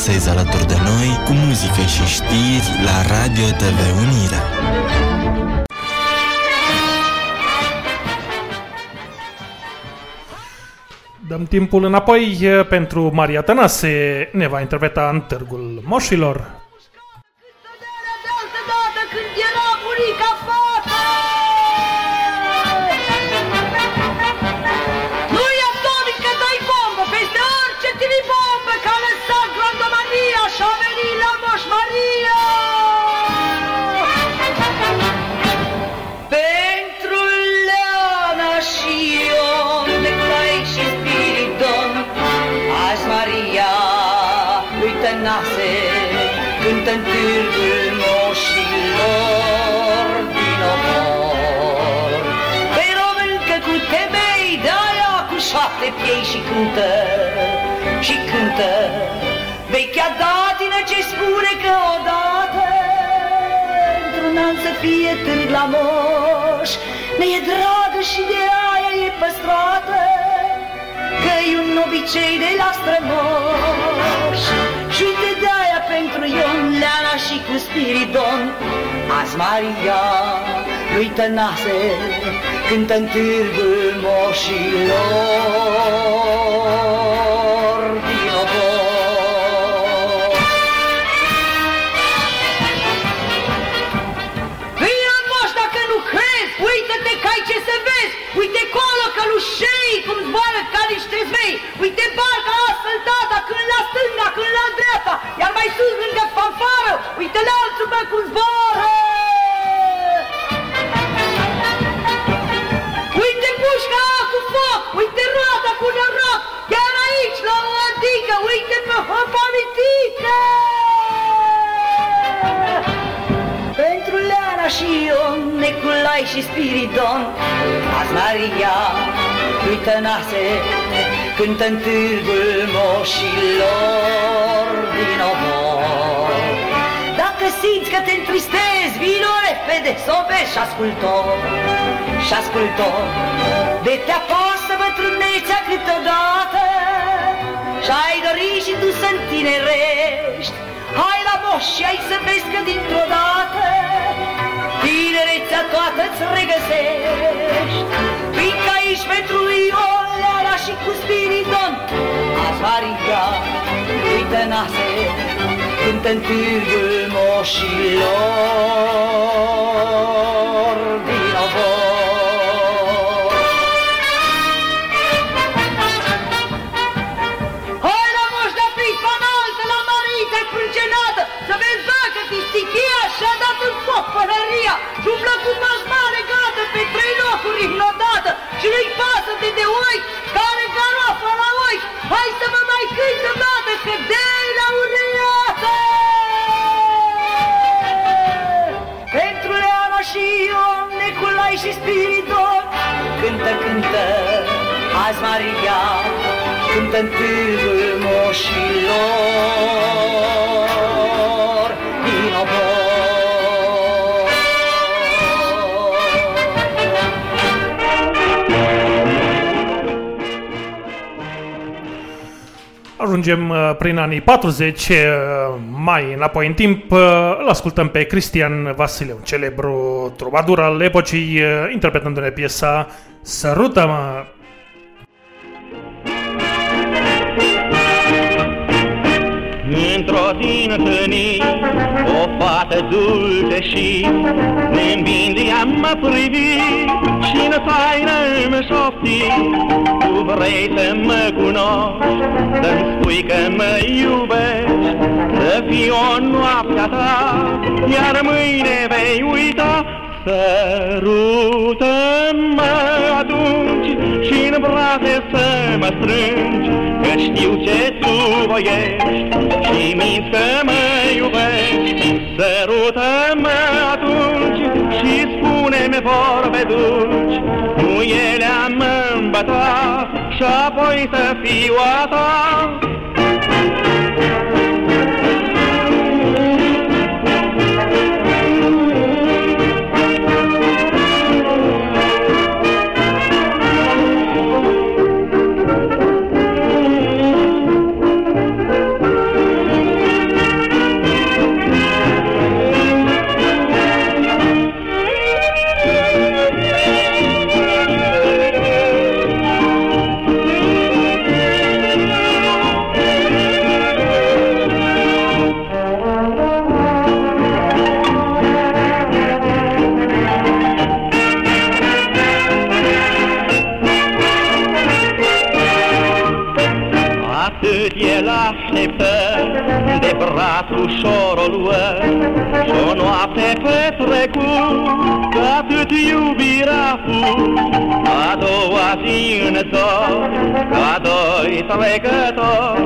relaxezi alături de noi cu muzică și știri la Radio TV Unirea. Dăm timpul înapoi eh, pentru Maria Tănase. Ne va interpreta în Târgul Moșilor. Să fie târg la moș. Ne e dragă și de aia e păstrată Că e un obicei de la strămoș. Și uite de-aia pentru Ion, Leana și cu Spiridon Azi Maria lui Tănase cântă în târgul moșilor uite la altul bă cum zboară! Uite pușca cu foc, uite roata cu noroc Chiar aici la o adică, uite pe hopanitică pentru Leana și Ion, Neculai și Spiridon Azi Maria lui Tănase Cântă în târgul moșilor din obor Dacă simți că te întristezi, vino repede să o vezi și ascult-o Și ascult-o De te apasă bătrânețea câteodată Și ai dori și tu să întinerești. Hai la moș și ai să vezi că dintr-o dată Tinerețea toată îți regăsești. Fiindcă aici pentru Ion, Leana și cu Spiridon Azi Maria, uite nase Cântă în târgul moșilor din obor Hai la moș de prispa înaltă, la marită sprâncenată, Să vezi dacă pistichia și-a dat în foc pălăria. Și umblă cu pasma legată pe trei locuri ignotată Și nu-i pasă de de oi, care garoafă la oi. Hai să mă mai cântă vadă că de la ureată și Ion, Neculai și Spiridon Cântă, cântă, azi Maria Cântă în târgul moșilor Ajungem uh, prin anii 40, uh, mai înapoi în timp, uh, îl ascultăm pe Cristian Vasile, un celebru trubadur al epocii, uh, interpretându-ne piesa Sărută-mă! Într-o zi întâlni o fată dulce și Ne-nvindeam mă privi și în taină îmi șopti. Tu vrei să mă cunoști, să-mi spui că mă iubești Să fii o noaptea ta, iar mâine vei uita Sărută-mă atunci și în brațe să mă strângi Că știu ce tu voiești și minți că mă iubești Sărută-mă atunci și spune-mi vorbe dulci, Nu ele am îmbătat și apoi să fiu a ta. Ușor o luă Și o noapte petrecut Atât iubirea fu A doua zi în zor Ca doi trecători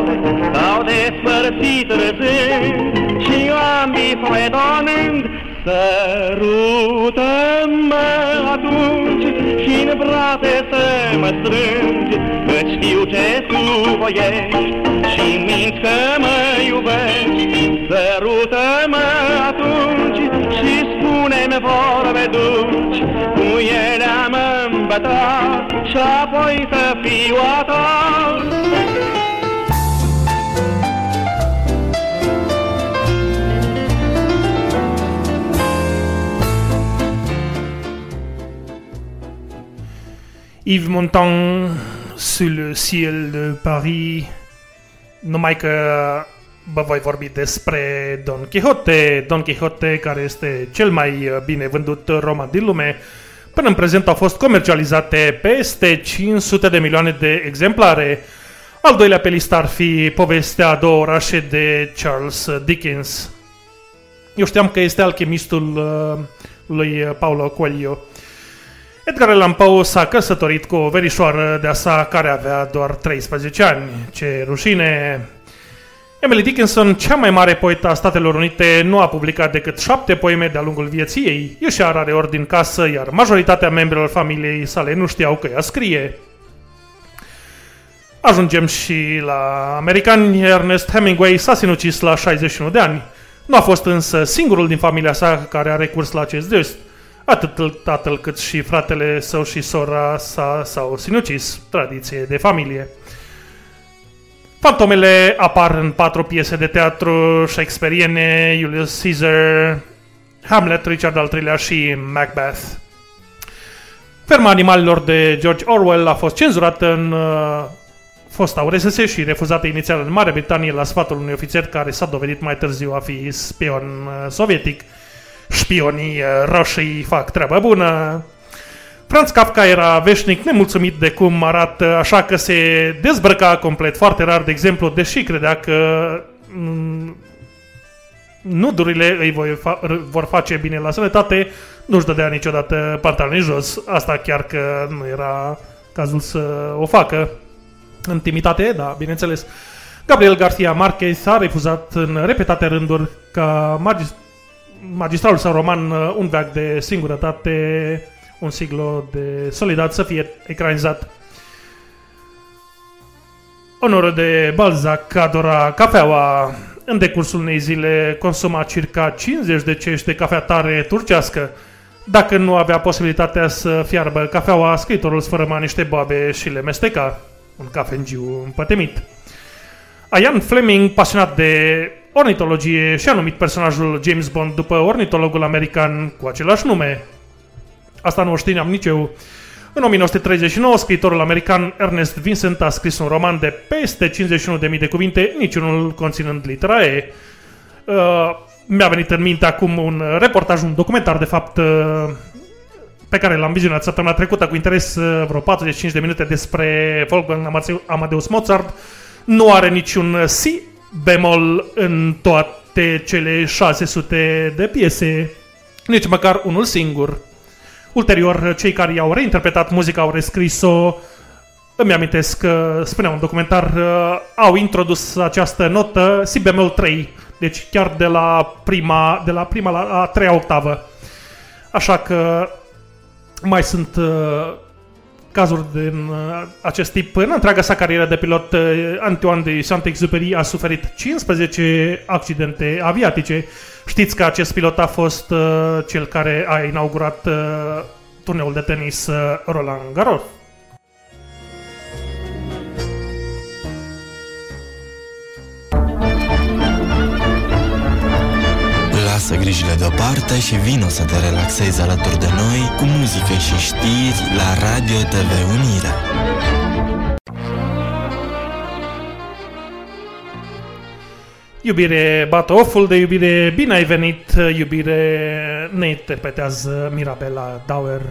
S-au despărțit râzând. Și ambii fredonând Sărută-mă atunci și în brațe să mă strângi Că știu ce tu voiești și minți că mă iubești. Sărută-mă atunci și spune-mi vorbe dulci Cu ele am îmbătat și apoi să fiu a ta Yves Montand sur le ciel de Paris. Numai că vă voi vorbi despre Don Quixote. Don Quixote, care este cel mai bine vândut roman din lume. Până în prezent au fost comercializate peste 500 de milioane de exemplare. Al doilea pe listă ar fi povestea a două orașe de Charles Dickens. Eu știam că este alchimistul uh, lui Paulo Coelho. Edgar Allan Poe s-a căsătorit cu o verișoară de-a sa care avea doar 13 ani. Ce rușine! Emily Dickinson, cea mai mare poetă a Statelor Unite, nu a publicat decât șapte poeme de-a lungul vieții ei. Ieșea rare ori din casă, iar majoritatea membrilor familiei sale nu știau că ea scrie. Ajungem și la americani. Ernest Hemingway s-a sinucis la 61 de ani. Nu a fost însă singurul din familia sa care a recurs la acest gest. Atât tatăl cât și fratele său și sora sa s-au sinucis, tradiție de familie. Fantomele apar în patru piese de teatru shakespeariene, Julius Caesar, Hamlet, Richard al III-lea și Macbeth. Ferma animalelor de George Orwell a fost cenzurată în uh, fosta URSS și refuzată inițial în Marea Britanie la sfatul unui ofițer care s-a dovedit mai târziu a fi spion uh, sovietic. Șpionii uh, roșii fac treabă bună. Franz Kafka era veșnic nemulțumit de cum arată, așa că se dezbrăca complet, foarte rar, de exemplu, deși credea că mm, nudurile îi voi fa- vor face bine la sănătate, nu-și dădea niciodată pantaloni jos. Asta chiar că nu era cazul să o facă. Intimitate, da, bineînțeles. Gabriel Garcia Marquez a refuzat în repetate rânduri ca magist- magistralul sau roman uh, Un veac de singurătate, un siglo de solidat să fie ecranizat. Onoră de Balzac adora cafeaua. În decursul unei zile consuma circa 50 de cești de cafea tare turcească. Dacă nu avea posibilitatea să fiarbă cafeaua, scriitorul sfărâma niște boabe și le mesteca. Un cafengiu împătemit. Ian Fleming, pasionat de ornitologie, și-a numit personajul James Bond după ornitologul american cu același nume. Asta nu o știam nici eu. În 1939, scriitorul american Ernest Vincent a scris un roman de peste 51.000 de cuvinte, niciunul conținând litera E. Uh, mi-a venit în minte acum un reportaj, un documentar, de fapt, uh, pe care l-am vizionat săptămâna trecută cu interes uh, vreo 45 de minute despre Wolfgang Amadeus Mozart. Nu are niciun si bemol în toate cele 600 de piese, nici măcar unul singur. Ulterior, cei care i-au reinterpretat muzica au rescris-o, îmi amintesc că, spunea un documentar, au introdus această notă si bemol 3, Deci chiar de la prima, de la prima la a treia octavă. Așa că mai sunt uh, cazuri din uh, acest tip. În întreaga sa carieră de pilot, uh, Antoine de Saint-Exupéry a suferit 15 accidente aviatice. Știți că acest pilot a fost uh, cel care a inaugurat uh, turneul de tenis uh, Roland Garros. Lasă grijile deoparte și vino să te relaxezi alături de noi cu muzică și știri la Radio TV Unirea. Iubire bată oful de iubire, bine ai venit, iubire ne interpretează Mirabela Dauer.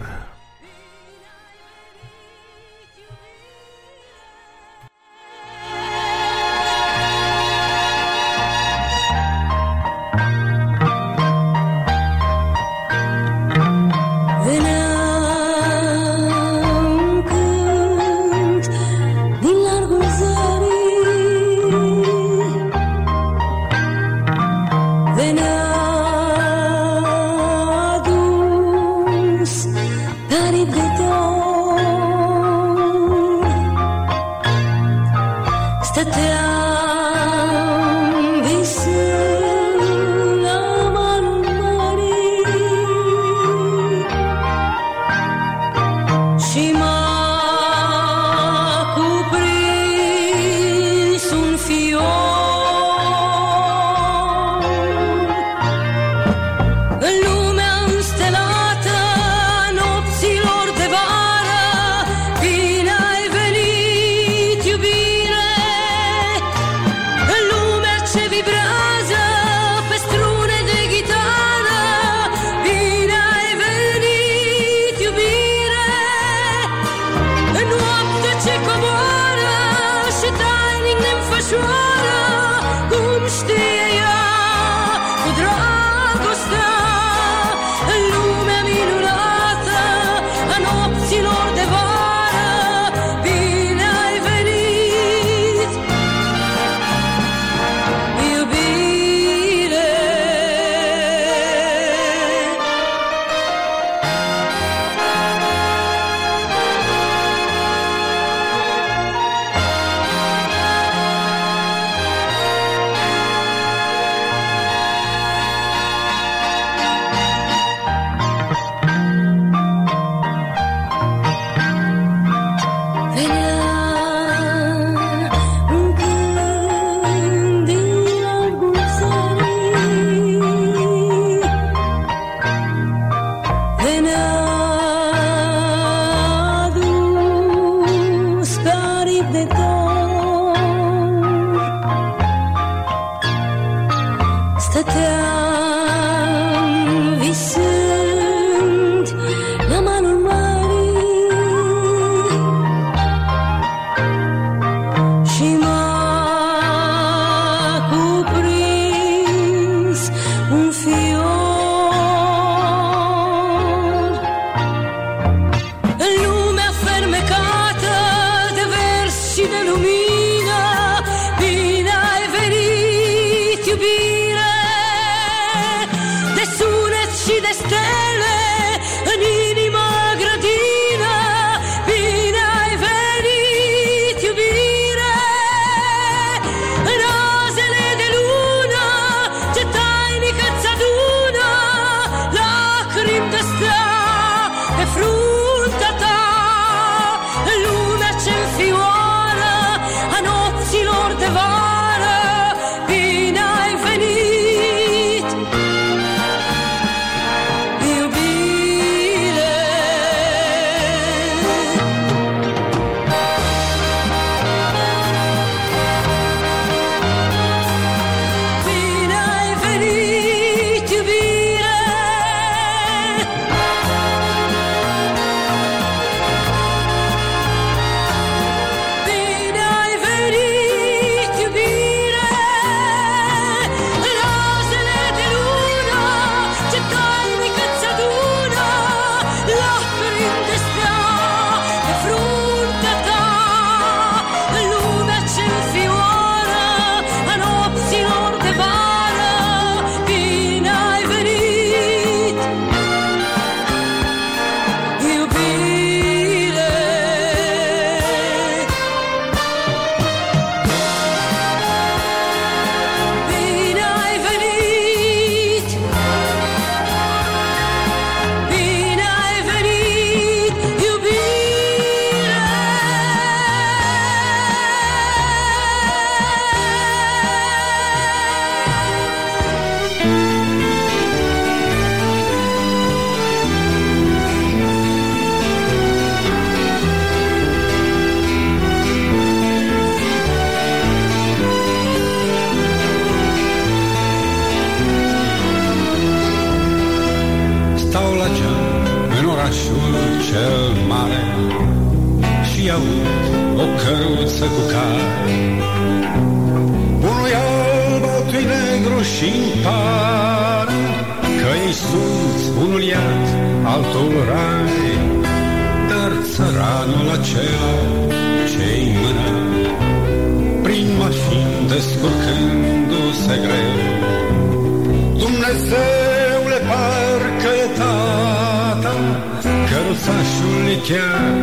Căruțașul e chiar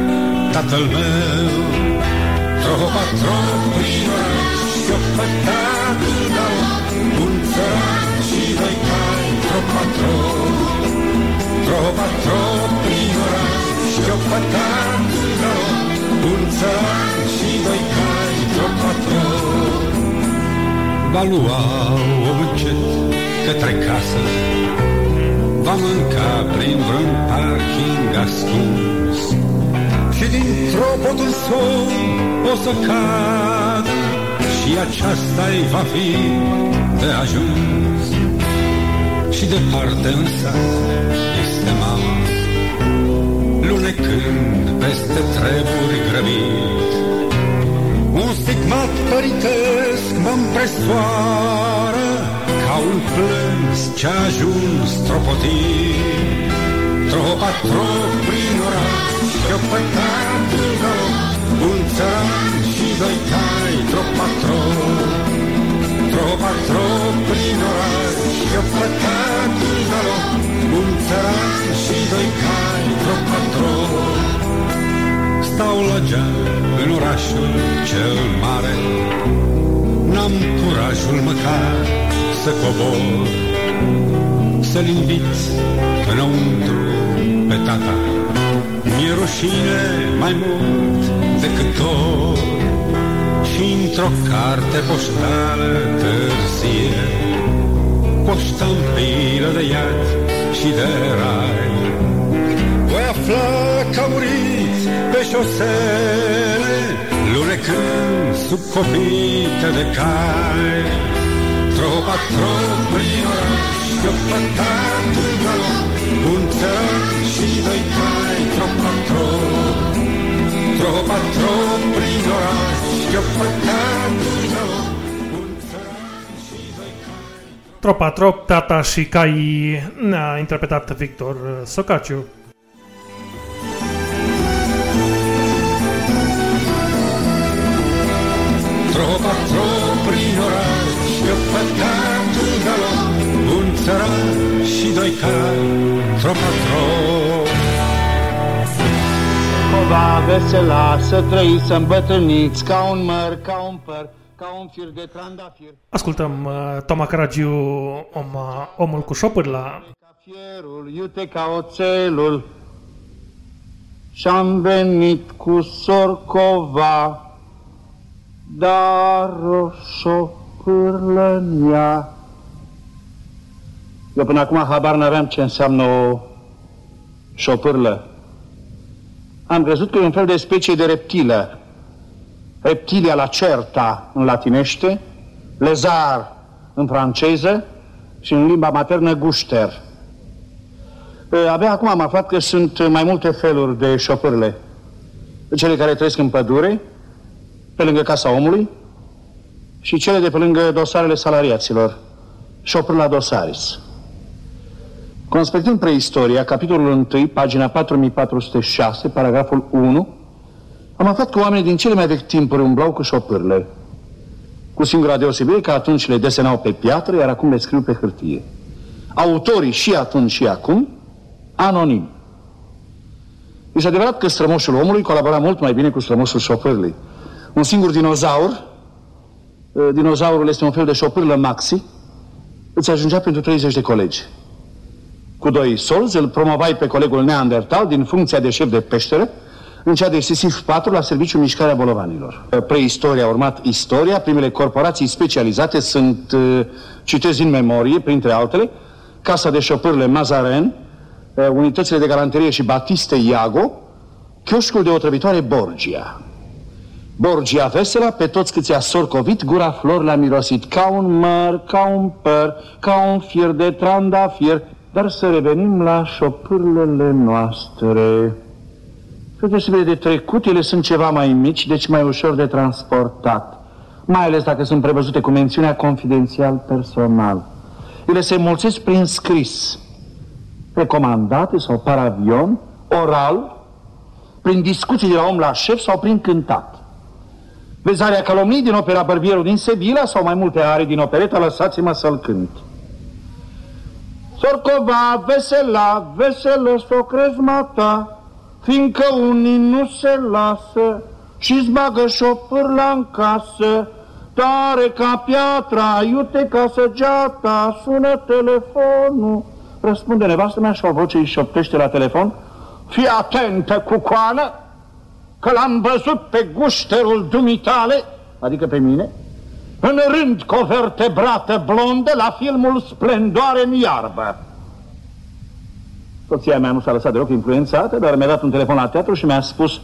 tatăl meu Tropa, trop, prin oraș Șopătat, dau Un țăran și doi cai Tropa, trop Tropa, trop, prin oraș Șopătat, dau Un țăran și doi cai Tropa, trop Va lua o încet către casă Va mânca prin vreun parking ascuns Și dintr-o potul somn o să cadă Și aceasta-i va fi de ajuns. Și departe în sat este mama Lunecând peste treburi grăbit. Un stigmat părintesc mă împresoară Ca un plâns ce-a ajuns tropotit. Tropa trop prin oraș Șopătat în galop Un țăran și doi cai Tropa trop Tropa trop prin oraș Șopătat în galop Un țăran și doi cai Tropa trop Stau la geam în orașul cel mare N-am curajul măcar să cobor Să-l invit înăuntru pe tata Mi-e rușine mai mult decât tot. Și într-o carte poștală târzie Cu o ștampilă de iad și de rai. Voi afla că a murit pe șosele Lunecând sub copite de cai. Tropa trop prin oraș Șopătat în galop Un țăran și doi cai Tropa trop Tropa trop prin oraș Șopătat în galop Tropa Trop, Tata și Cai ne-a interpretat Victor Socaciu. Cova vesela să trăiți, să îmbătrâniți Ca un măr, ca un păr, ca un fir de trandafir. Ascultăm uh, Toma Caragiu, om, omul cu șopârla. Fierul, iute ca oțelul. Și-am venit cu sorcova Dar o șopârlă în ea Eu până acum habar n-aveam ce înseamnă o șopârlă Am crezut că e un fel de specie de reptilă Reptilia lacerta în latinește Lezar în franceză și în limba maternă gușter. E, Abia acum am aflat că sunt mai multe feluri de șopârle. Cele care trăiesc în pădure, pe lângă casa omului, și cele de pe lângă dosarele salariaților, șopârla dosaris. Conspectând preistoria, capitolul 1, pagina 4406, paragraful 1, am aflat că oamenii din cele mai vechi timpuri umblau cu șopârle, cu singura deosebire că atunci le desenau pe piatră, iar acum le scriu pe hârtie. Autorii și atunci și acum, anonim. Este adevărat că strămoșul omului colabora mult mai bine cu strămoșul șopârlei. Un singur dinozaur, eh, dinozaurul este un fel de șopârlă maxi, îți ajungea pentru 30 de colegi. Cu doi solzi îl promovai pe colegul Neandertal din funcția de șef de peșteră în cea de excesiv 4 la serviciul mișcarea bolovanilor. Preistoria a urmat istoria, primele corporații specializate sunt, uh, citez din memorie, printre altele, Casa de Șopârle Mazaren, uh, unitățile de galanterie și Batiste Iago, chioșcul de otrăvitoare Borgia. Borgia vesela, pe toți câți a sorcovit, gura flor le-a mirosit ca un măr, ca un păr, ca un fir de trandafir. Dar să revenim la șopârlele noastre. Spre deosebire de trecut, ele sunt ceva mai mici, deci mai ușor de transportat. Mai ales dacă sunt prevăzute cu mențiunea confidențial personal. Ele se mulțesc prin scris, recomandate sau par avion, oral, prin discuții de la om la șef sau prin cântat. Vezarea calomnii din opera Bărbierul din Sevilla sau mai multe are din opereta Lăsați-mă să-l cânt. Sorcova, vesela, veselă, s-o crezma ta, fiindcă unii nu se lasă și-ți bagă șopârla în casă, tare ca piatra, iute ca săgeata, sună telefonul. Răspunde nevastă mea și o voce îi șoptește la telefon, fii atentă cu coană, că l-am văzut pe gușterul dumitale, adică pe mine, în rând cu o vertebrată blondă la filmul Splendoare în iarbă. Soția mea nu s-a lăsat deloc influențată, dar mi-a dat un telefon la teatru și mi-a spus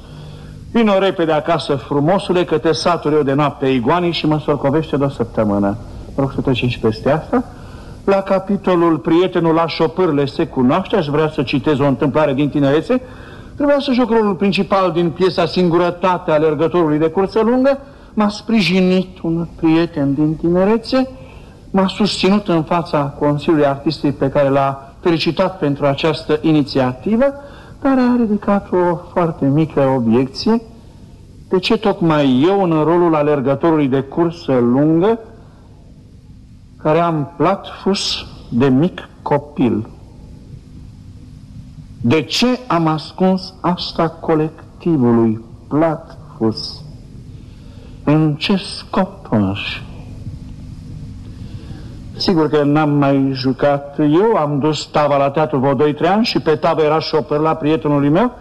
Vino repede acasă, frumosule, că te saturi eu de noapte iguanii și mă sorcovește de o săptămână. Mă rog să trecem și peste asta. La capitolul Prietenul la șopârle se cunoaște, aș vrea să citez o întâmplare din tinerețe. Trebuia să joc rolul principal din piesa Singurătate alergătorului de cursă lungă. M-a sprijinit un prieten din tinerețe, m-a susținut în fața Consiliului Artistic pe care l-a felicitat pentru această inițiativă, dar a ridicat o foarte mică obiecție. De ce tocmai eu, în rolul alergătorului de cursă lungă, care am platfus de mic copil? De ce am ascuns asta colectivului platfus? În ce scop așa? Sigur că n-am mai jucat eu, am dus tava la teatru vreo 2-3 ani și pe tavă era șopăr la prietenului meu.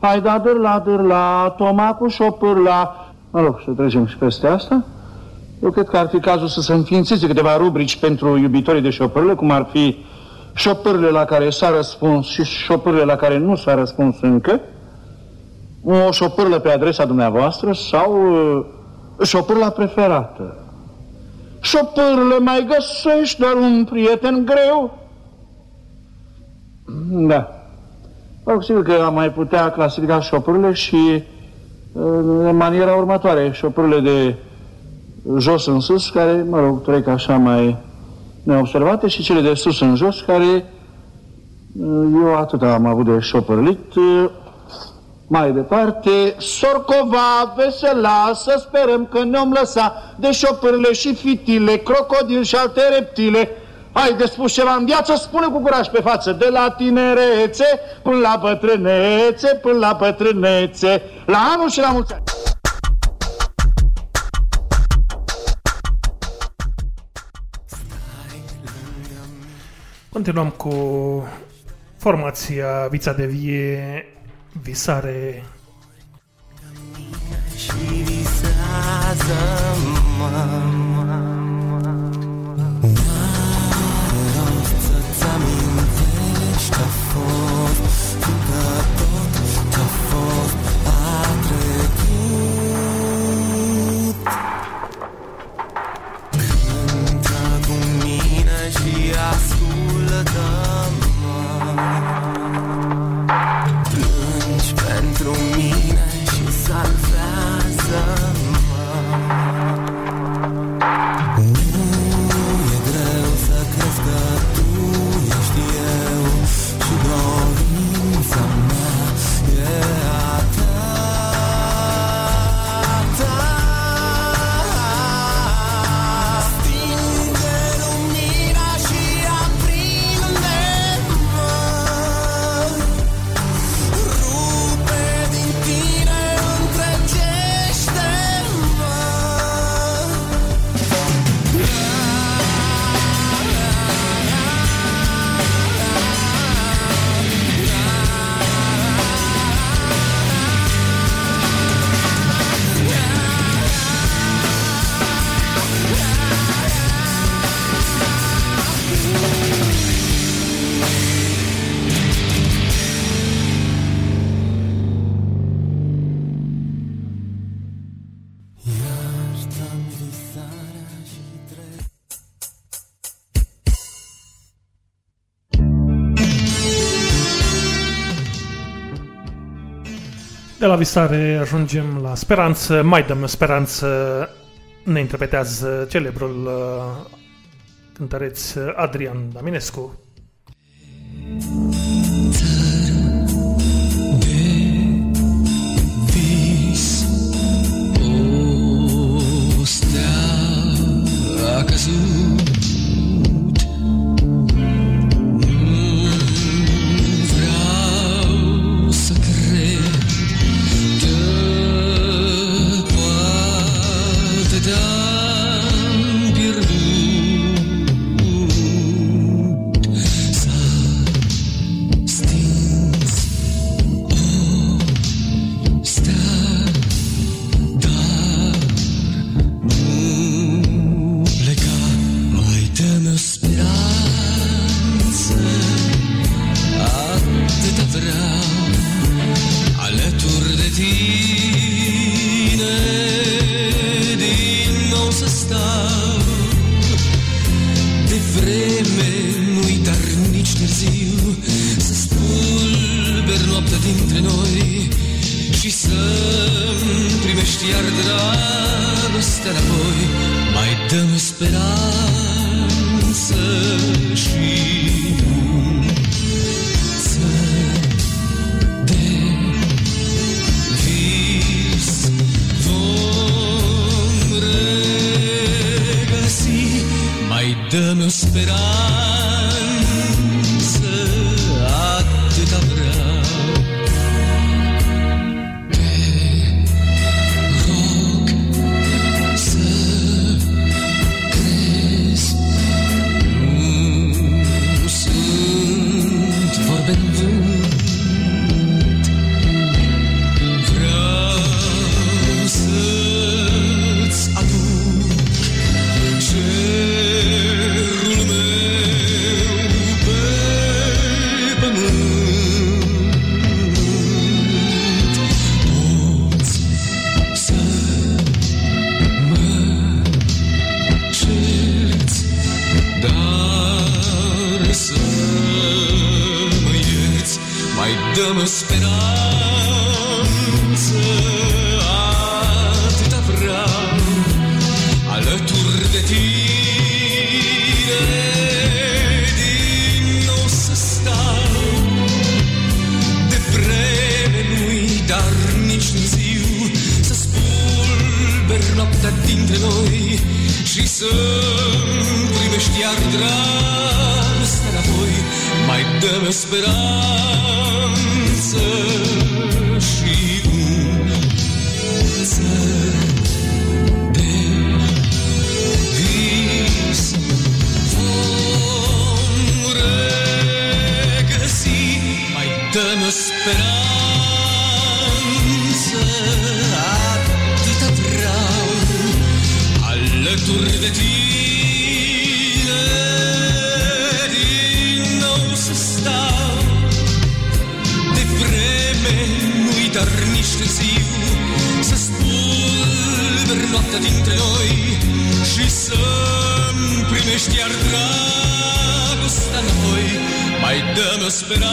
Hai da dâr la dâr la Tomacu, șopăr la... Mă rog, să trecem și peste asta. Eu cred că ar fi cazul să se înființeze câteva rubrici pentru iubitorii de șopârle, cum ar fi șopârle la care s-a răspuns și șopârle la care nu s-a răspuns încă, o șopârlă pe adresa dumneavoastră sau uh, șopârla preferată. Șopârle mai găsești doar un prieten greu? Da. Mă sigur că am mai putea clasifica șopârle și în maniera următoare, șopârle de jos în sus, care, mă rog, trec așa mai neobservate, și cele de sus în jos, care eu atât am avut de șopârlit. Mai departe, Sorcova, vesela, să sperăm că ne-om lăsa de șopârle și fitile, crocodil și alte reptile. Ai de spus ceva în viață, spune cu curaj pe față, de la tinerețe până la bătrânețe, până la bătrânețe, la anul și la mulți ani. Continuăm cu formația Vița de Vie, Visare. Și visează-mă N-are mine visare ajungem la speranță, mai dăm speranță, ne interpretează celebrul uh, cântăreț Adrian Daminescu. vis O stea a căzut dintre noi și să primești iar dragostea înapoi. Mai dă-mi o speranță și unță de vis vom regăsi. Mai dă-mi o speranță, alături de tine, din nou să stau. De vreme nu-i dar nici târziu, să spulber noaptea dintre noi și să-mi primești iar dragostea înapoi. Mai dă-mi o speranță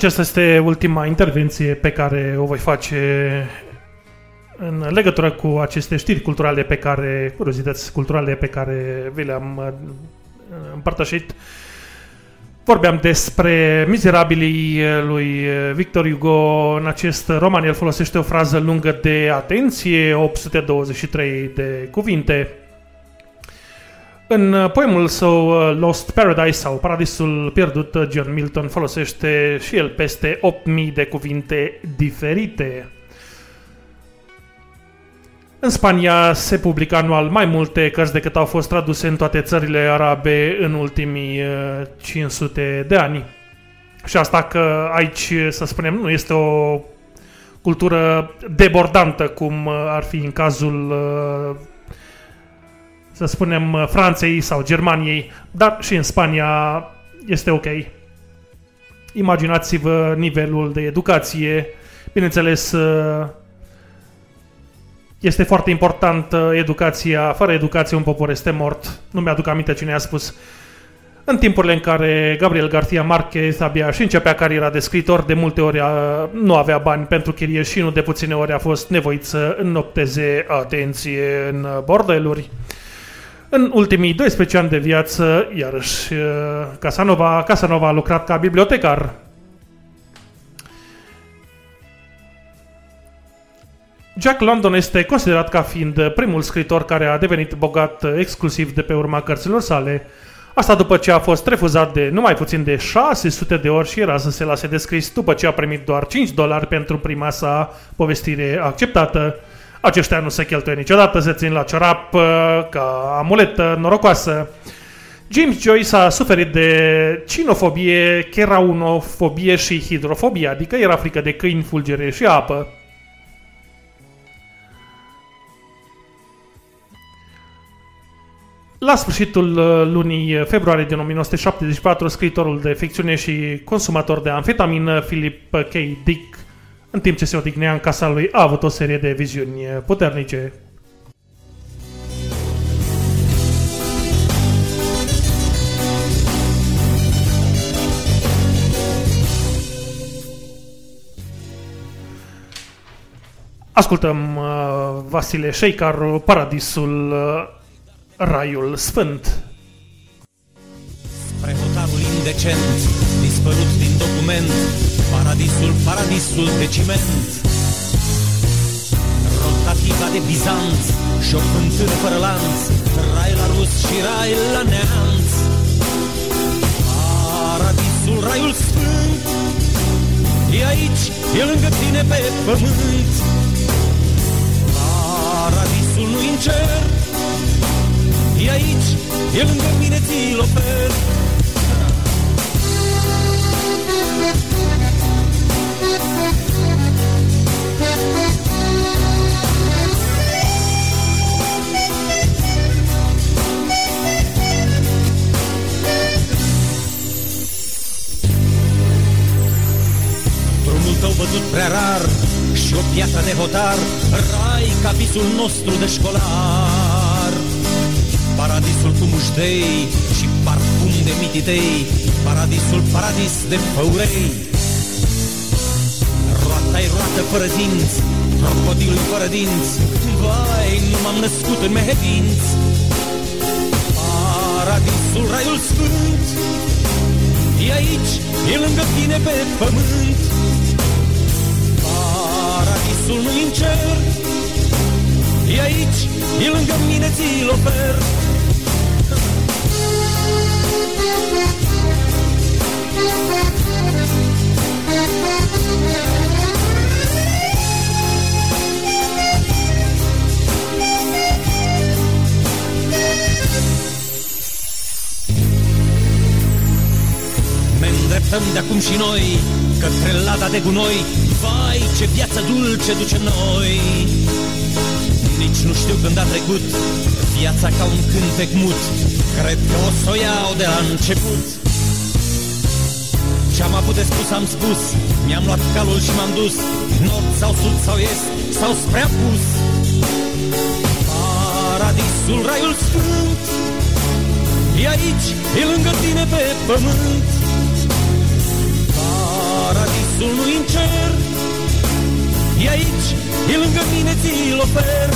Aceasta este ultima intervenție pe care o voi face în legătură cu aceste știri culturale pe care, curiozități culturale pe care vi le-am uh, împărtășit. Vă Vorbeam despre mizerabilii lui Victor Hugo. În acest roman el folosește o frază lungă de atenție, 823 de cuvinte. În poemul său Lost Paradise sau Paradisul pierdut, John Milton folosește și el peste 8000 de cuvinte diferite. În Spania se publică anual mai multe cărți decât au fost traduse în toate țările arabe în ultimii uh, 500 de ani. Și asta că aici, să spunem, nu este o cultură debordantă, cum uh, ar fi în cazul, uh, să spunem, uh, Franței sau Germaniei, dar și în Spania este ok. Imaginați-vă nivelul de educație, bineînțeles, uh, este foarte important uh, educația. Fără educație un popor este mort. Nu mi-aduc aminte cine a spus. În timpurile în care Gabriel García Márquez abia și începea cariera de scriitor, de multe ori a, nu avea bani pentru chirie și nu de puține ori a fost nevoit să înnopteze atenție în bordeluri. În ultimii 12 ani de viață, iarăși, uh, Casanova, Casanova a lucrat ca bibliotecar. Jack London este considerat ca fiind primul scriitor care a devenit bogat exclusiv de pe urma cărților sale. Asta după ce a fost refuzat de numai puțin de 600 de ori și era să se lase de scris după ce a primit doar 5 dolari pentru prima sa povestire acceptată. Aceștia nu se cheltuie niciodată, se țin la ciorap uh, ca amuletă norocoasă. James Joyce a suferit de cinofobie, cheraunofobie și hidrofobie, adică era frică de câini, fulgere și apă. La sfârșitul uh, lunii februarie din 1974, scriitorul de ficțiune și consumator de amfetamină, Philip K. Dick, în timp ce se odihnea în casa lui, a avut o serie de viziuni puternice. Ascultăm uh, Vasile Șeicaru, Paradisul uh, Raiul Sfânt. Spre hotarul indecent, dispărut din document, paradisul, paradisul de ciment. Rotativa de Bizanț și o fântână fără lanț, rai la rus și rai la neamț. Paradisul, raiul sfânt, e aici, e lângă tine pe pământ. Paradisul nu în cer, E aici, e lângă mine, ți-l ofer tău văzut prea rar și o piatră de hotar Rai ca visul nostru de școlar. Paradisul cu muștei și parfum de mititei Paradisul, paradis de făurei. Roata-i roată fără dinți Crocodil fără dinți Vai, nu m-am născut în mehedinți. Paradisul, raiul sfânt E aici, e lângă tine pe pământ Paradisul nu-i în cer. E aici, e lângă mine, ți-l ofer. Ne îndreptăm de acum și noi Către lada de gunoi Vai, ce viață dulce duce noi. Nici nu știu când a trecut Viața ca un cântec mut. Cred că o să o iau de la început. Ce-am avut de spus am spus. Mi-am luat calul și m-am dus. Nord sau sud sau est sau spre apus. Paradisul, raiul sfânt E aici, e lângă tine pe pământ Paradisul nu în cer. E aici, e lângă mine, ți-l ofer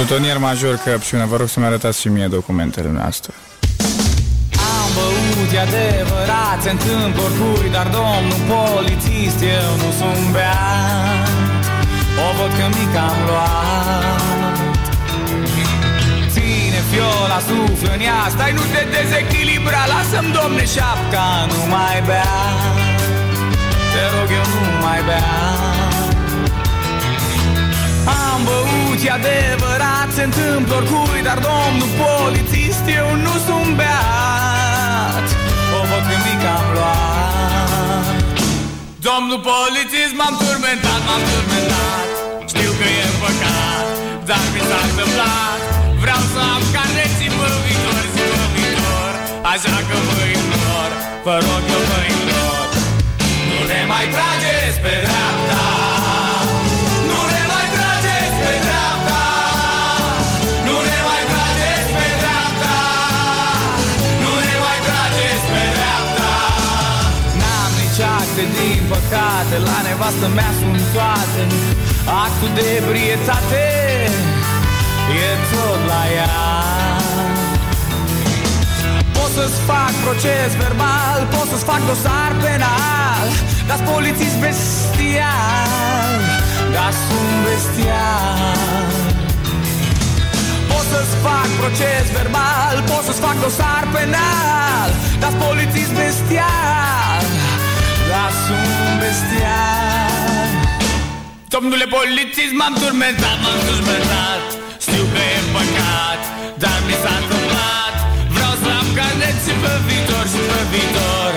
Plutonier major Căpșună, vă rog să-mi arătați și mie documentele noastre. Am băut, e adevărat, se întâmplă oricui Dar domnul polițist, eu nu sunt beat. O văd că mic am luat. Ține fiola, suflă în ea Stai, nu te dezechilibra Lasă-mi, domne, șapca, nu mai bea. Te rog, eu nu mai bea am băut, e adevărat, se întâmplă oricui Dar domnul polițist, eu nu sunt beat. O văd că mic am luat. Domnul polițist, m-am turmentat, m-am turmentat. Știu că e păcat, dar mi s-a întâmplat. Vreau să am carneții pe viitor, zi pe viitor Așa că vă implor, vă rog eu vă implor Nu ne mai trageți pe dreapta păcate La nevastă mea sunt toate. Actul de ebrietate E tot la ea. Pot să-ți fac proces verbal Pot să-ți fac dosar penal Dar polițist bestial Dar sunt bestial. Pot să-ți fac proces verbal Pot să-ți fac dosar penal Dar polițist bestial Dar sunt bestial. Domnule polițist, m-am turmentat, m-am turmentat. Știu că e păcat, dar mi s-a întâmplat. Vreau să am carneți pe viitor și pe viitor.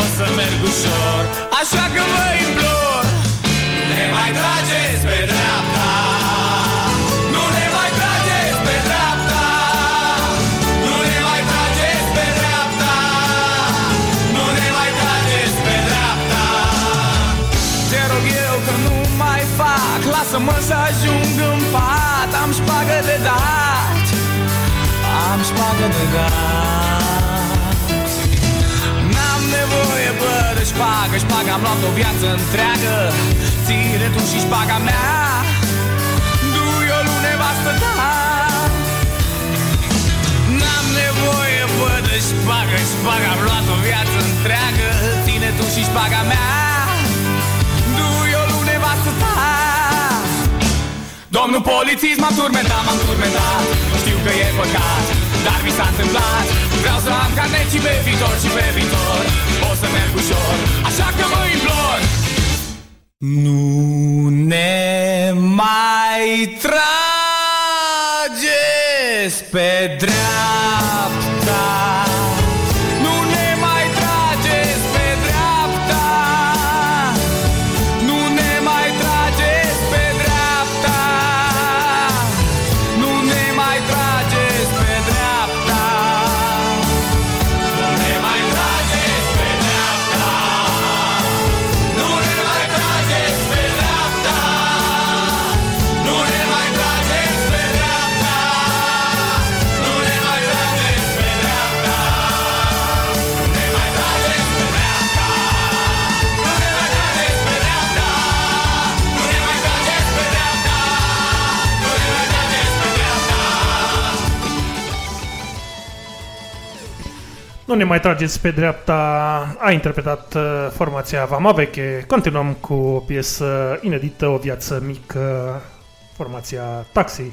O să merg ușor, așa că vă implor. Nu ne mai trageți Am șpagă de dat N-am nevoie, bă, de șpagă Șpaga am luat o viață întreagă. Ține tu și șpaga mea. Du-i-o lui nevastă ta N-am nevoie, bă, de șpagă Șpaga am luat o viață întreagă. Ține tu și șpaga mea. Du-i-o lui nevastă ta Domnul polițist m-a turmentat, m-am turmentat. Știu că e păcat, dar mi s-a întâmplat. Vreau să am carneții pe viitor și pe viitor. O să merg ușor, așa că vă implor. Nu ne mai trageți pe dreapta ne mai trageți pe dreapta, a interpretat uh, formația Vama Veche. Continuăm cu o piesă inedită, o viață mică, formația Taxi.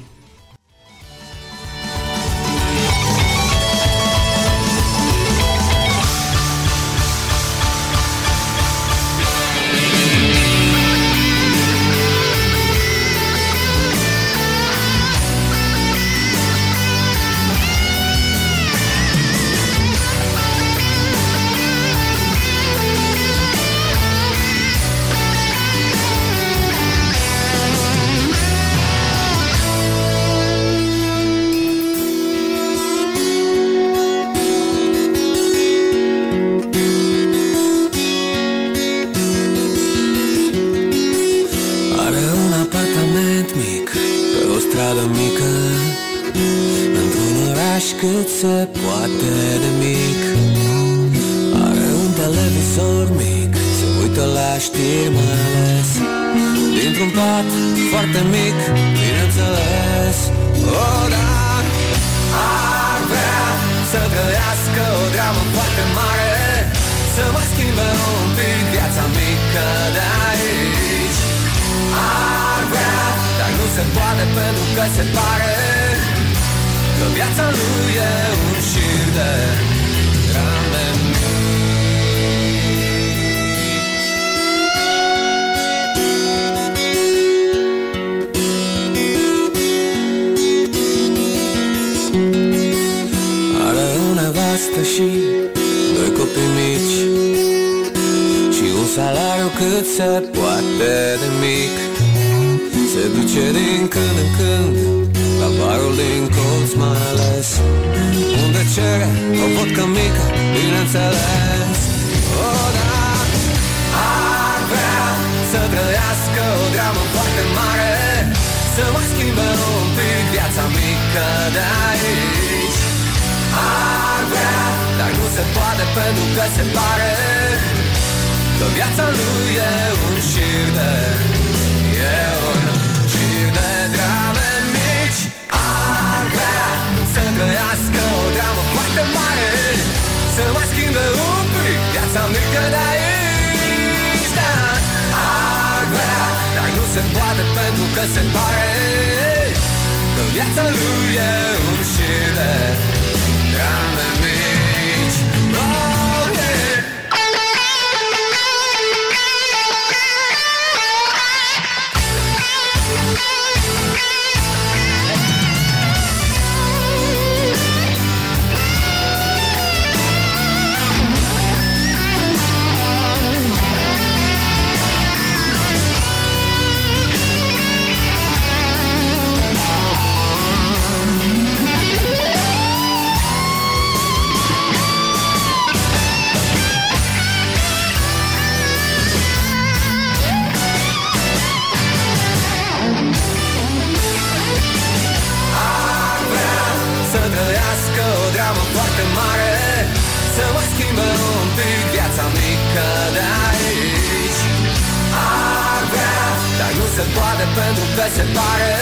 Se poate pentru că se pare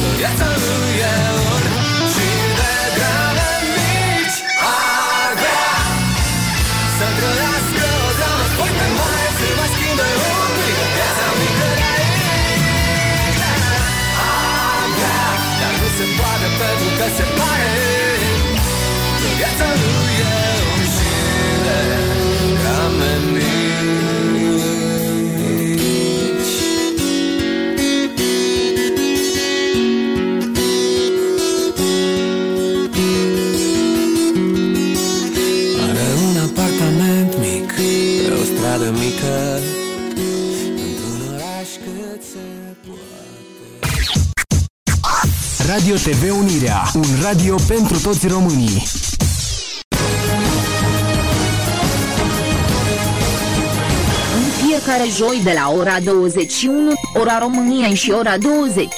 Că viața lui e un șir de drame mici Ar vrea să trăiască o dramă foarte mare Să mai schimbe un pic viața mică de aici Ar vrea, dar nu se poate pentru că se pare Că viața lui Radio TV Unirea, un radio pentru toți românii. În fiecare joi de la ora 21, ora României și ora 20,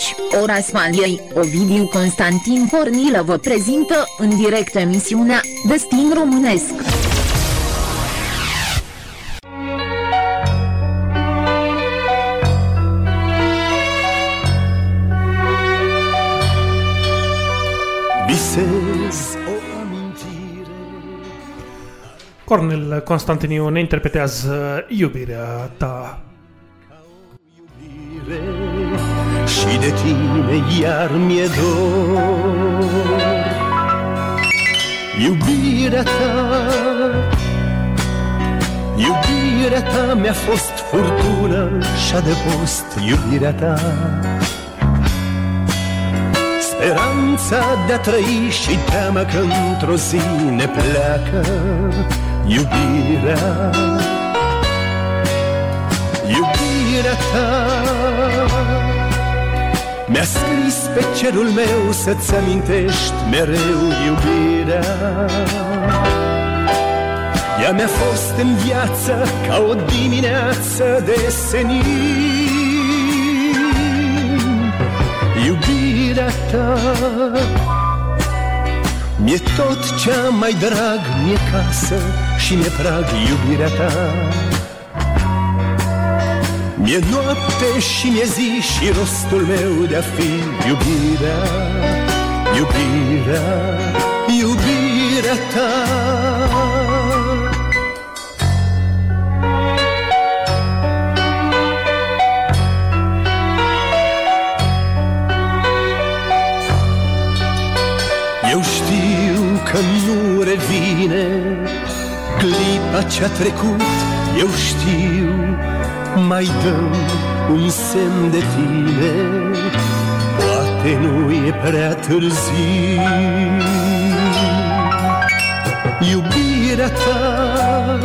ora Spaniei, Ovidiu Constantin Cornilă vă prezintă în direct emisiunea Destin Românesc. Cornel Constantiniu ne interpretează iubirea ta. și de tine iar mi-e dor. Iubirea ta Iubirea ta mi-a fost furtună și adăpost Iubirea ta. Speranța de-a trăi și teama că într-o zi ne pleacă Iubirea Iubirea ta. Mi-a scris pe cerul meu să-ți amintești mereu iubirea. Ea mi-a fost în viață ca o dimineață de senin. Iubirea ta Mi-e tot cea mai drag, mi-e casă și mi-e prag iubirea ta. Mi-e noapte și mi-e zi și rostul meu de-a fi iubirea Iubirea, iubirea ta că nu revine Clipa ce-a trecut, eu știu Mai dăm un semn de tine Poate nu e prea târziu. Iubirea ta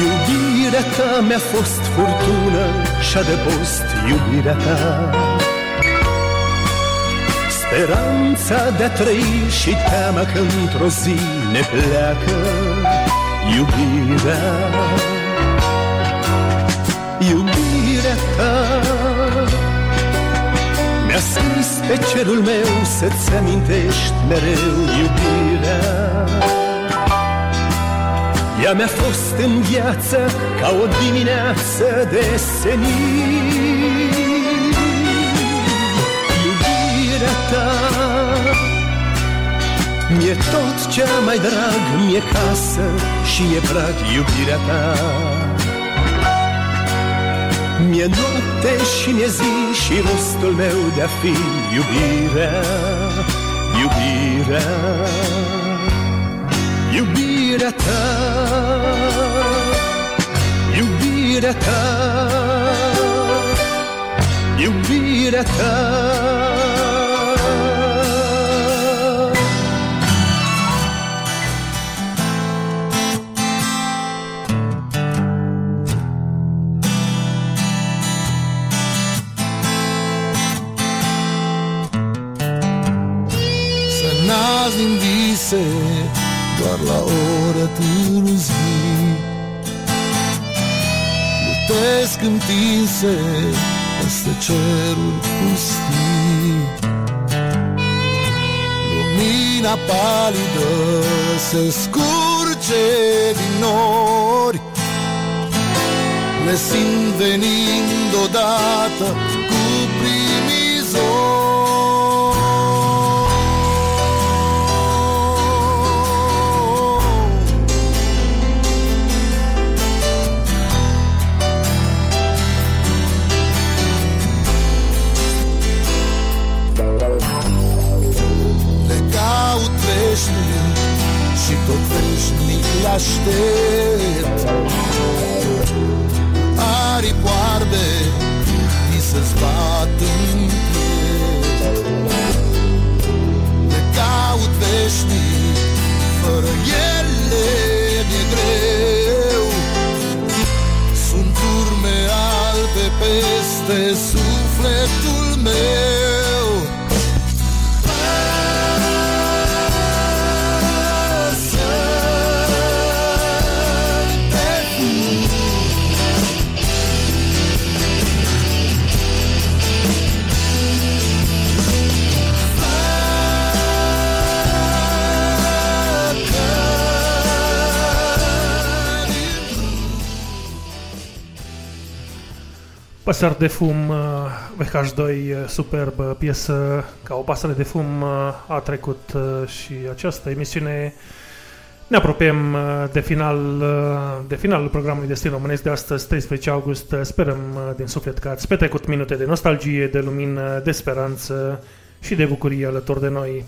Iubirea ta mi-a fost furtună și adăpost iubirea ta Speranța de-a trăi și teama că într-o zi ne pleacă iubirea. Iubirea ta Mi-a scris pe cerul meu să-ți amintești mereu iubirea. Ea mi-a fost în viață ca o dimineață de senin ta Mi-e tot ce mai drag, mi-e casă și e prag iubirea ta. Mi-e noapte și mi-e zi și rostul meu de-a fi iubirea Iubirea Iubirea ta. Iubirea ta Iubirea ta nazi din vise doar la oră târziu. Plutesc întinse peste ceruri pustii. Lumina palidă se scurge din nori. Le simt venind odată veșnic și tot veșnic le aștept. Aripi oarbe mi se zbat în piept. Le caut veșnic, fără ele mi-e greu. Sunt urme alte peste sufletul Păsări de fum, uh, VH2, uh, superbă piesă ca o pasăre de fum uh, a trecut uh, și această emisiune. Ne apropiem uh, de final, uh, de finalul programului Destin Românesc de astăzi, 13 august. Uh, Sperăm uh, din suflet că ați petrecut minute de nostalgie, de lumină, de speranță și de bucurie alături de noi.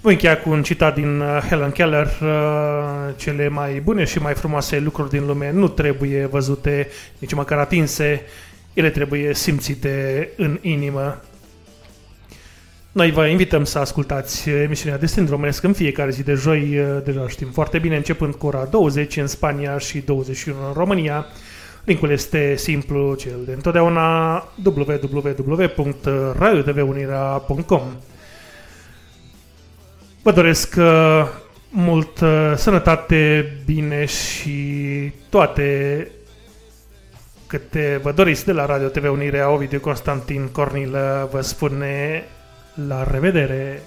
Voi încheia cu un citat din uh, Helen Keller. uh, Cele mai bune și mai frumoase lucruri din lume nu trebuie văzute, nici măcar atinse. Ele trebuie simțite în inimă. Noi vă invităm să ascultați emisiunea Destin Românesc în fiecare zi de joi, uh, deja știm foarte bine, începând cu ora 20 în Spania și 21 în România. Linkul este simplu, cel de întotdeauna www.radiotv.unirea.com Vă doresc uh, mult uh, sănătate, bine și toate câte vă doriți de la Radio TV Unirea. Ovidiu Constantin Cornilă vă spune la revedere!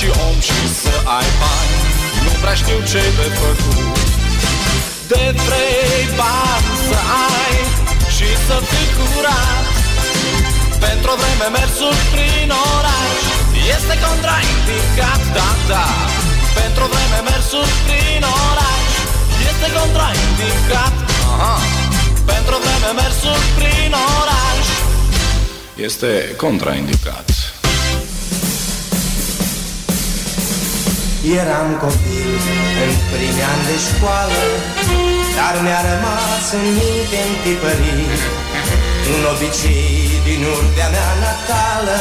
Și om și să ai bani. Nu prea știu ce de făcut. De vrei bani să ai și să fii curat. Pentru o vreme mersul prin oraș. Este contraindicat, da, da. Pentru o vreme mersul prin oraș. Este contraindicat, aha. Pentru vreme mersul prin oraș. Este contraindicat Eram copil în primii ani de școală Dar mi-a rămas în minte întipărit Un obicei din urdea mea natală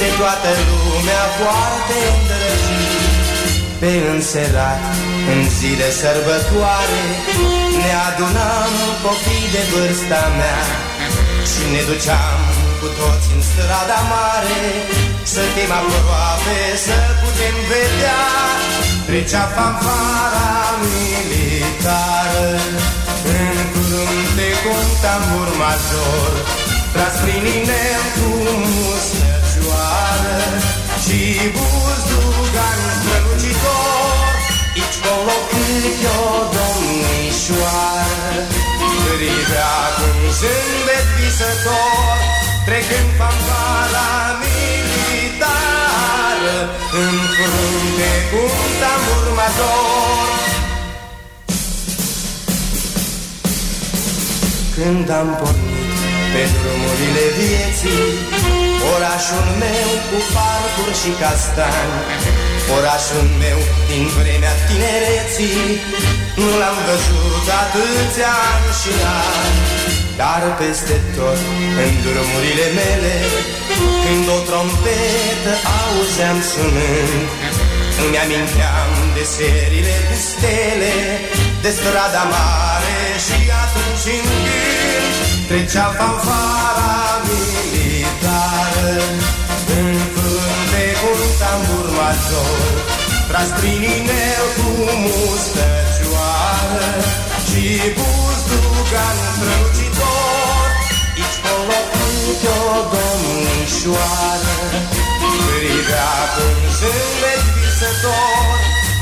De toată lumea foarte îndrăgit. Pe înserat, în zi de sărbătoare Ne adunam copii de vârsta mea Și ne duceam cu toți în strada mare Să fim aproape, să putem vedea Trecea fanfara militară. În curunte cu un tambur major Tras prin inel cu mustăcioară Și buzdugan strălucitor Aici colo câte o domnișoară. Privea cu un zâmbet visător Trecând fanfara militară În frunte cu un tambur major. Când am pornit pe drumurile vieții Orașul meu cu parcuri și castani. Orașul meu din vremea tinereții Nu l-am văzut atâția ani și ani Dar peste tot în drumurile mele Când o trompetă auzeam sunând Îmi aminteam de serile cu stele De strada mare și atunci în gând Trecea fanfara militară. În frunte cu un tambur major Tras prin inel cu mustăcioară Și buzdugan strălucitor Aici colo câte o domnișoară Privea cu un zâmbet visător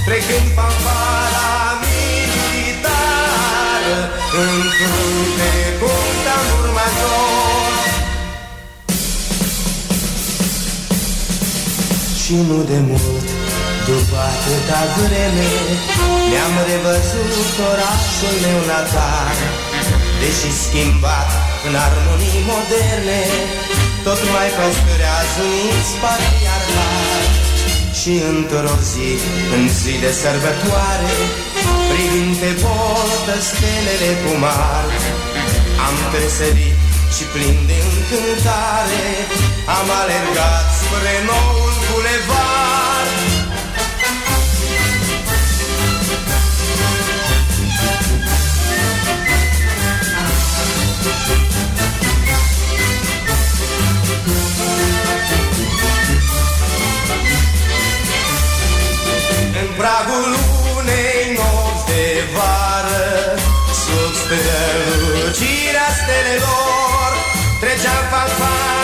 Trecând fanfara militară În frunte cu un tambur major Și nu de mult după atâta vreme Mi-am revăzut orașul meu natal. Deși schimbat în armonii moderne. Tot mai prosperează uniți iar la Și într-o zi, în zi de sărbătoare Privind pe boltă stelele cu mari Am tresărit și plin de încântare Am alergat spre noul bulevard. tenedor, tres chapas para.